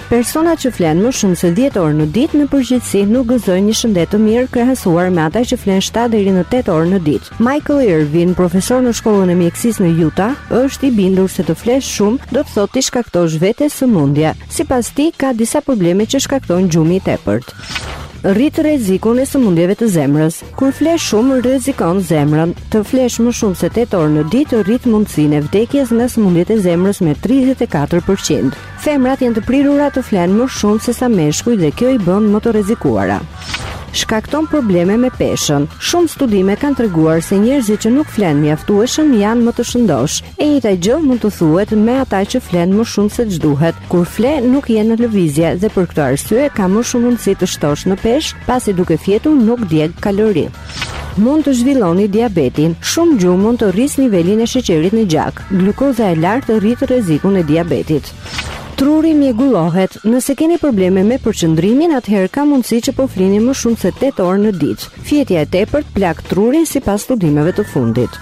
Personat që flenë më shumë se 10 orë në ditë në përgjithësi nuk gëzojnë një shëndet të mirë krahasuar me ata që flenë 7 deri në 8 orë në ditë. Michael Irvin, profesor në shkollën e mjekësisë në Utah, është i bindur se të flesh shumë do të thotë t'i shkaktosh vetes sëmundje. Sipas tij, ka disa probleme që shkakton gjumi i tepërt rrit rrezikun e sëmundjeve të zemrës. Kur flesh shumë rrezikon zemrën. Të flesh më shumë se 8 orë në ditë rrit mundësinë e vdekjes nga sëmundjet e zemrës me 34%. Femrat janë të prirura të flenë më shumë sesa meshkujt dhe kjo i bën më të rrezikuara. Shkakton probleme me peshën. Shumë studime kanë treguar se njerëzit që nuk flenë mjaftueshëm janë më të shëndosh. E njëjta gjë mund të thuhet me ata që flenë më shumë se ç'duhet. Kur fle, nuk je në lëvizje dhe për këtë arsye ka më shumë mundësi të shtosh në peshë, pasi duke fjetur nuk djeg kalori. Mund të zhvilloni diabetin. Shumë gjumë mund të rrisë nivelin e sheqerit në gjak. Glukoza e lartë rrit rrezikun e diabetit. Truri mjegullohet. Nëse keni probleme me përqëndrimin, atëherë ka mundësi që po flini më shumë se tetë orë në ditë. Fjetja e tepërt plak trurin sipas studimeve të fundit.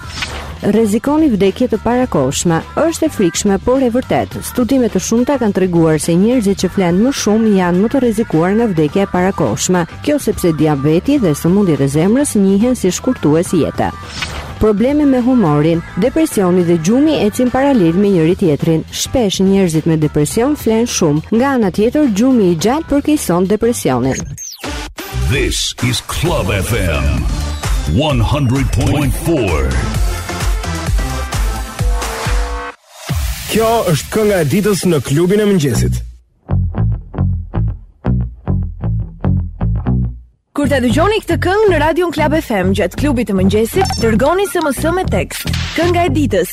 Rrezikoni vdekje të parakohshme. Është e frikshme, por e vërtetë. Studime të shumta kanë treguar se njerëzit që flenë më shumë janë më të rrezikuar nga vdekja e parakohshme. Kjo sepse diabeti dhe sëmundjet e zemrës njihen si shkurtues jete probleme me humorin, depresioni dhe gjumi ecin paralel me njëri-tjetrin. Shpesh njerëzit me depresion flenë shumë. Nga ana tjetër, gjumi i gjatë përkeqëson depresionin. This is Club FM 100.4. Kjo është kënga e ditës në klubin e mëngjesit. Kur ta dëgjoni këtë këngë në Radio Club FM gjatë klubit të mëngjesit, dërgoni SMS me tekst. Kënga e ditës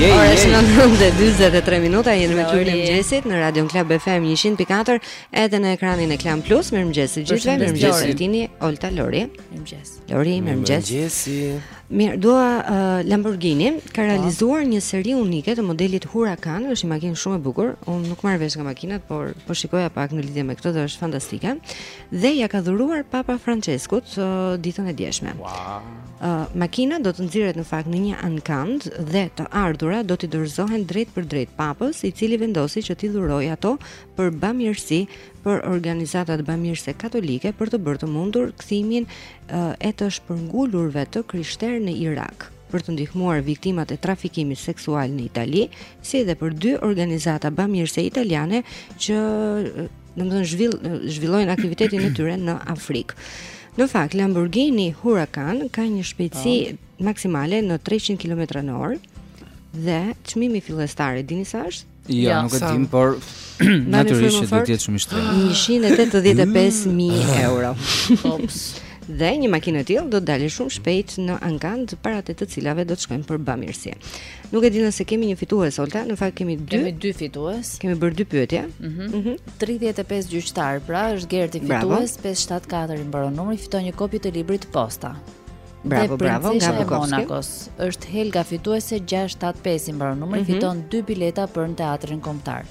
Ora është në nëntë e 23 minuta, jeni me klubin e mëngjesit në Radion Club FM 100.4 edhe në ekranin e Klan Plus, mirëmëngjes të gjithëve, mirëmëngjes edhe Tini, Olta Lori Mirëmëngjes Lori, mirëmëngjes Mirëmëngjes Mirë, dua uh, Lamborghini ka po. realizuar një seri unike të modelit Huracan, është një makinë shumë e bukur, unë nuk marr vesh nga makinat, por po shikoja pak në lidhje me këtë dhe është fantastike, dhe ia ka dhuruar Papa Françeskut uh, ditën e djeshme. Wow. Makina do të nxirret në fakt në një ankand dhe të ardhurat do t'i dorëzohen drejtpërdrejt Papës, i cili vendosi që t'i dhurojë ato për bamirësi për organizatat bamirëse katolike për të bërë të mundur kthimin e të shpërngulurve të krishterë në Irak për të ndihmuar viktimat e trafikimit seksual në Itali, si edhe për dy organizata bamirëse italiane që domethënë zhvill, zhvillojnë aktivitetin e tyre në Afrikë. Në fakt, Lamborghini Huracan ka një shpejtësi oh. maksimale në 300 km/h dhe çmimi fillestar e dini sa është? Jo, ja, nuk e dimë, por natyrisht do të jetë shumë i shtrenjtë. 185000 euro. Ops. Dhe një makinë e tillë do të dalë shumë shpejt në ankand paratë e të cilave do të shkojnë për bamirësi. Nuk e di nëse kemi një fitues Olta, në fakt kemi dy. Kemi dy fitues. Kemi bërë dy pyetje. Ëh. Mm -hmm. 35 gjyqtarë, pra është Gerti fitues, 574 i mbaron numri, fiton një kopje të librit Posta. Bravo, bravo, princesha e Monakos. Është Helga fituese 675 i mbaron numri, mm -hmm. fiton dy bileta për në Teatrin Kombëtar.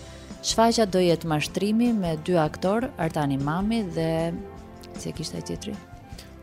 Shfaqja do jetë Mashtrimi me dy aktorë, Artan Imami dhe si e kishte tjetri.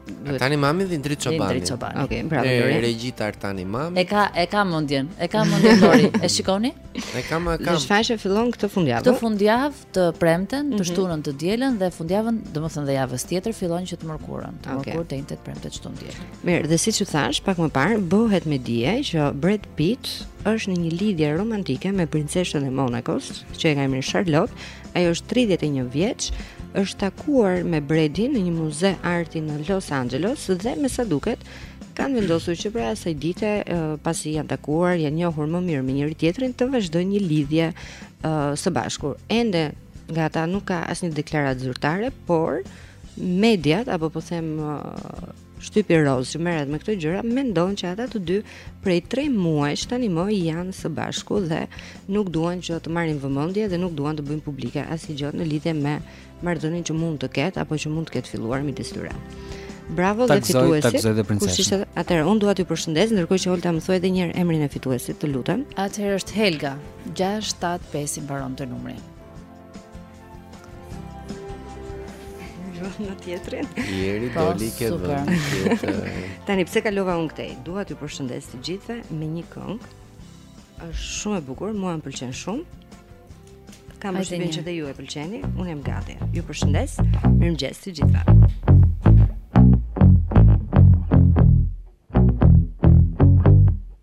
Duhet. Artan Imami dhe Indrit Çobani. Indrit Çobani. Okej, okay, bravo Lori. Regjia Artan Imami. E ka e ka mendjen. E ka mendjen Lori. E shikoni? E kam e kam. Dhe shfaqja fillon këtë fundjavë. Këtë fundjavë të premten, të mhm. shtunën, të dielën dhe fundjavën, domethënë dhe javës tjetër fillon që të mërkurën. Të okay. mërkurë të enjte të premte të shtunë të diel. Mirë, dhe siç ju thashë pak më parë, bëhet me dije që Brad Pitt është në një lidhje romantike me princeshën e Monakos, që e ka emrin Charlotte, Ajo është 31 vjeç, është takuar me Bredin në një muze arti në Los Angeles dhe me sa duket kanë vendosur që prej asaj dite pasi janë takuar, janë njohur më mirë me njëri-tjetrin të vazhdojnë një lidhje uh, së bashku. Ende nga ata nuk ka asnjë deklaratë zyrtare, por mediat apo po them uh, shtypi rozë që merret me këto gjëra mendon që ata të dy prej 3 muajsh tanimë janë së bashku dhe nuk duan që të marrin vëmendje dhe nuk duan të bëjnë publike asnjë gjë në lidhje me marrëdhënien që mund të ketë apo që mund të ketë filluar midis tyre. Bravo dhe fituesit. Kush ishte? Atëherë unë dua t'ju përshëndes, ndërkohë që Olta më thuaj edhe një herë emrin e fituesit, të lutem. Atëherë është Helga, 675 i mbaron numri. në tjetrin. Eri po, doli ke vend tjetër. Tani pse kalova un këtej? Dua t'ju përshëndes të gjithëve me një këngë. Është shumë e bukur, mua më pëlqen shumë. Kam përshtypjen që dhe ju e pëlqeni. Un jam gati. Ju përshëndes. Mirëmëngjes të gjithëve.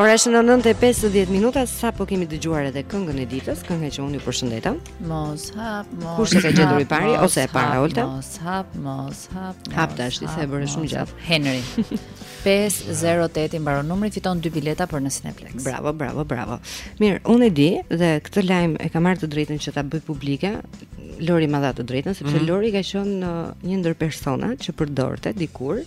Ora është në 9:50 minuta, sapo kemi dëgjuar edhe këngën e ditës, këngën që unë ju përshëndeta. Mos hap, mos. Kush e ka gjetur i pari ose e para Olta? Mos hap, mos hap. Hap tash, se e bëre shumë gjatë. Henry. 508 i mbaron numri, fiton dy bileta për në Cineplex. Bravo, bravo, bravo. Mirë, unë e di dhe këtë lajm e kam marrë të drejtën që ta bëj publike. Lori më dha të drejtën sepse mm -hmm. Lori ka qenë uh, një ndër personat që përdorte dikur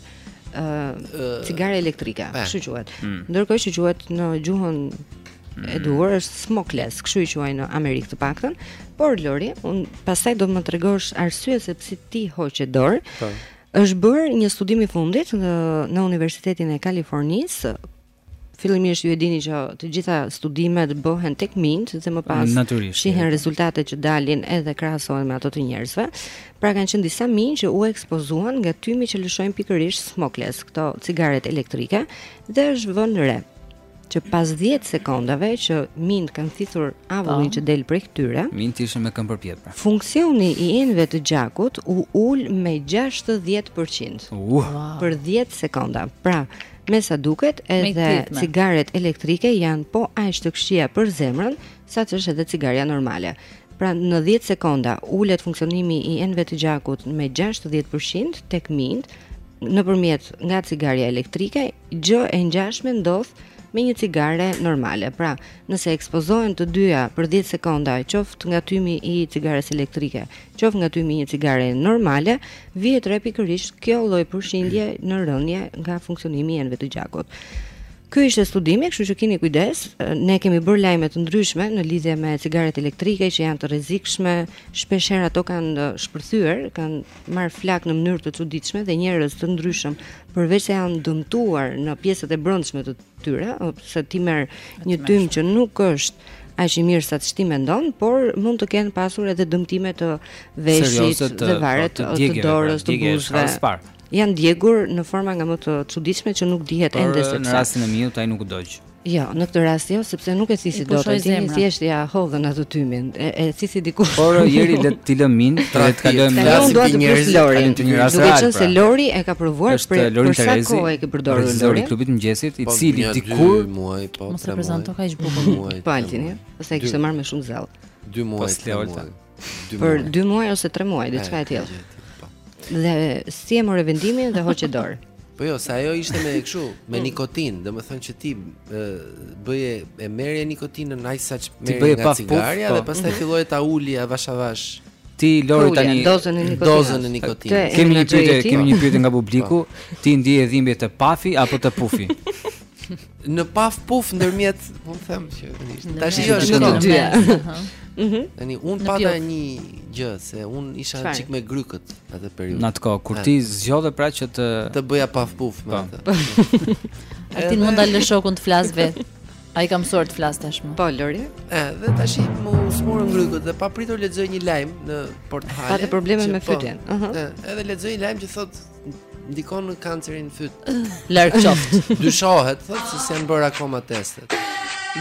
cigare elektrike, kështu quhet. Mm. Ndërkohë që quhet në gjuhën mm. e duhur është smokeless, kështu i quajnë në Amerikë të paktën. Por Lori, un pastaj do të më tregosh arsye se pse ti hoqe dorë. Po. Është bërë një studim i fundit në Universitetin e Kalifornisë Fillimisht ju e dini që të gjitha studimet bëhen tek minjtë dhe më pas shihen rezultatet që dalin edhe krahasohen me ato të njerëzve. Pra kanë qenë disa minj që u ekspozuan nga tymi që lëshojnë pikërisht smokeless, këto cigaret elektrike dhe është vënë re që pas 10 sekondave që minjtë kanë thithur avullin që del prej tyre. Minjtë ishin me këmbë përpjet pra. Funksioni i enëve të gjakut u ul me 60%. Uh. Për 10 sekonda. Pra, Me sa duket edhe cigaret elektrike janë po aq të këqija për zemrën saç është edhe cigarja normale. Pra në 10 sekonda ulet funksionimi i enëve të gjakut me 60% tek minjtë nëpërmjet nga cigarja elektrike, gjë e ngjashme ndodh me një cigare normale. Pra, nëse ekspozohen të dyja për 10 sekonda, qoftë nga tymi i cigares elektrike, qoftë nga tymi i një cigare normale, vihet re pikërisht kjo lloj përqindje në rënie nga funksionimi i enëve të gjakut. Ky ishte studimi, kështu që kini kujdes. Ne kemi bërë lajme të ndryshme në lidhje me cigaret elektrike që janë të rrezikshme. Shpesh herë ato kanë shpërthyer, kanë marrë flakë në mënyrë të çuditshme dhe njerëz të ndryshëm, përveç se janë dëmtuar në pjesët e brendshme të tyre, se ti merr një tym që nuk është aq i mirë saç ti mendon, por mund të kenë pasur edhe dëmtime të veshit dhe varet të, të, të dorës, të buzëve. Janë djegur në forma nga më të çuditshme që nuk dihet ende se pse. Në rastin e miut ai nuk u dogj. Jo, në këtë rast jo, sepse nuk e thithi dot, ai thjesht ia hodhën atë tymin. e e si si diku. Por jeri le t'i lëmë, pra të kalojmë në rastin e njerëzve, kalojmë te një rast real. Duke qenë se pra. Lori e ka provuar për për sa kohë e ke përdorur Lori? Lori i klubit të mëngjesit, i po, cili diku dy muaj po mos e prezanto kaq bukur muaj. Po Altin, ose e kishte marrë me shumë zell. 2 muaj. Për 2 muaj ose 3 muaj, diçka e tillë. Po. Dhe si e more vendimin dhe hoqe dorë. Po jo, se ajo ishte me kështu, me mm. nikotinë, domethënë që ti bëje e merrje nikotinën aq sa e merr nga cigarja po. dhe pastaj mhm. filloje ta ulje avash avash. Ti Lori tani dozën e nikotinës. Dozën e nikotinës. Kemi një pyetje, kemi një pyetje nga publiku. Po. Ti ndjeje dhimbje te pafi apo te pufi? Në paf puf ndërmjet, po them që ishte. Tash jo, në të dyja. Mhm. Tani un pata një gjë se un isha çik me grykët atë periudhë. Në atë kohë kur ti zgjodhe pra që të të bëje paf puf me po. atë. A ti mund ta lësh shokun të flasë vetë? Ai ka mësuar të flasë tashmë. Po Lori. Edhe tashi m'u sëmurën grykët dhe papritur lexoj një lajm në portal. Ka probleme me po. fytin. Ëh. Edhe lexoj një lajm që thotë ndikon në kancerin në fyt. Larg qoftë. Dyshohet, thotë se s'janë bërë akoma testet.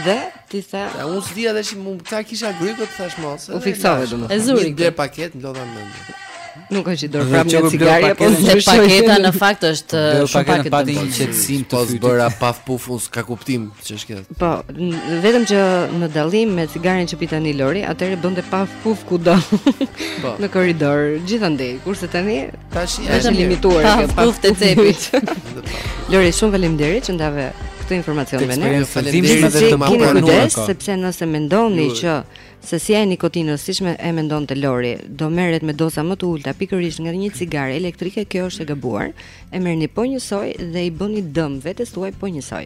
Dhe ti the, ja, unë s'di edhe si mund ta kisha grykët thash mos. U fiksove domethënë. E zuri. Një paketë ndodha në mend. Nuk është dorë prapë një cigare apo një paketa në fakt është shumë pak paketa pati një qetësim të fytit. bëra paf puf u s'ka kuptim ç'është kjo. Po, vetëm që në dallim me cigaren që pi tani Lori, atëherë bënte paf puf kudo. Po. Në korridor, gjithandej. Kurse tani Tashi është limituar kjo paf puf te cepi. Lori, shumë faleminderit që ndave këtë informacion me ne. Faleminderit edhe të më pranuar. Sepse nëse mendoni që sasia e nikotinës, siç e mendonte Lori, do merret me doza më të ulëta, pikërisht nga një cigare elektrike, kjo është e gabuar, e merrni po njësoj dhe i bëni dëm, vetes tuaj po njësoj.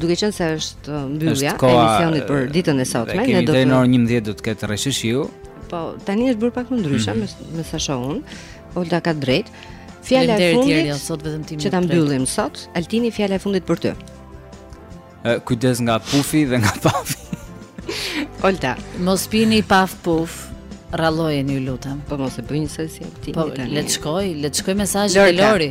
duke qenë se është e, mbyllja e emisionit për ditën e sotme, ne deri në orën 11 do të ketë reshje shiu. Po, tani është bërë pak më ndryshe mm -hmm. me, me sa shoh unë. Olga ka të drejtë. Fjala e fundit jo, sot vetëm timi. Që ta mbyllim sot, Altini fjala e fundit për ty. Ë kujdes nga pufi dhe nga pafi. Olga, mos pini paf puf. Rrallojeni ju lutem. Po mos e bëni si Altini. Po le të shkojë, le të shkojë mesazhi te Lori.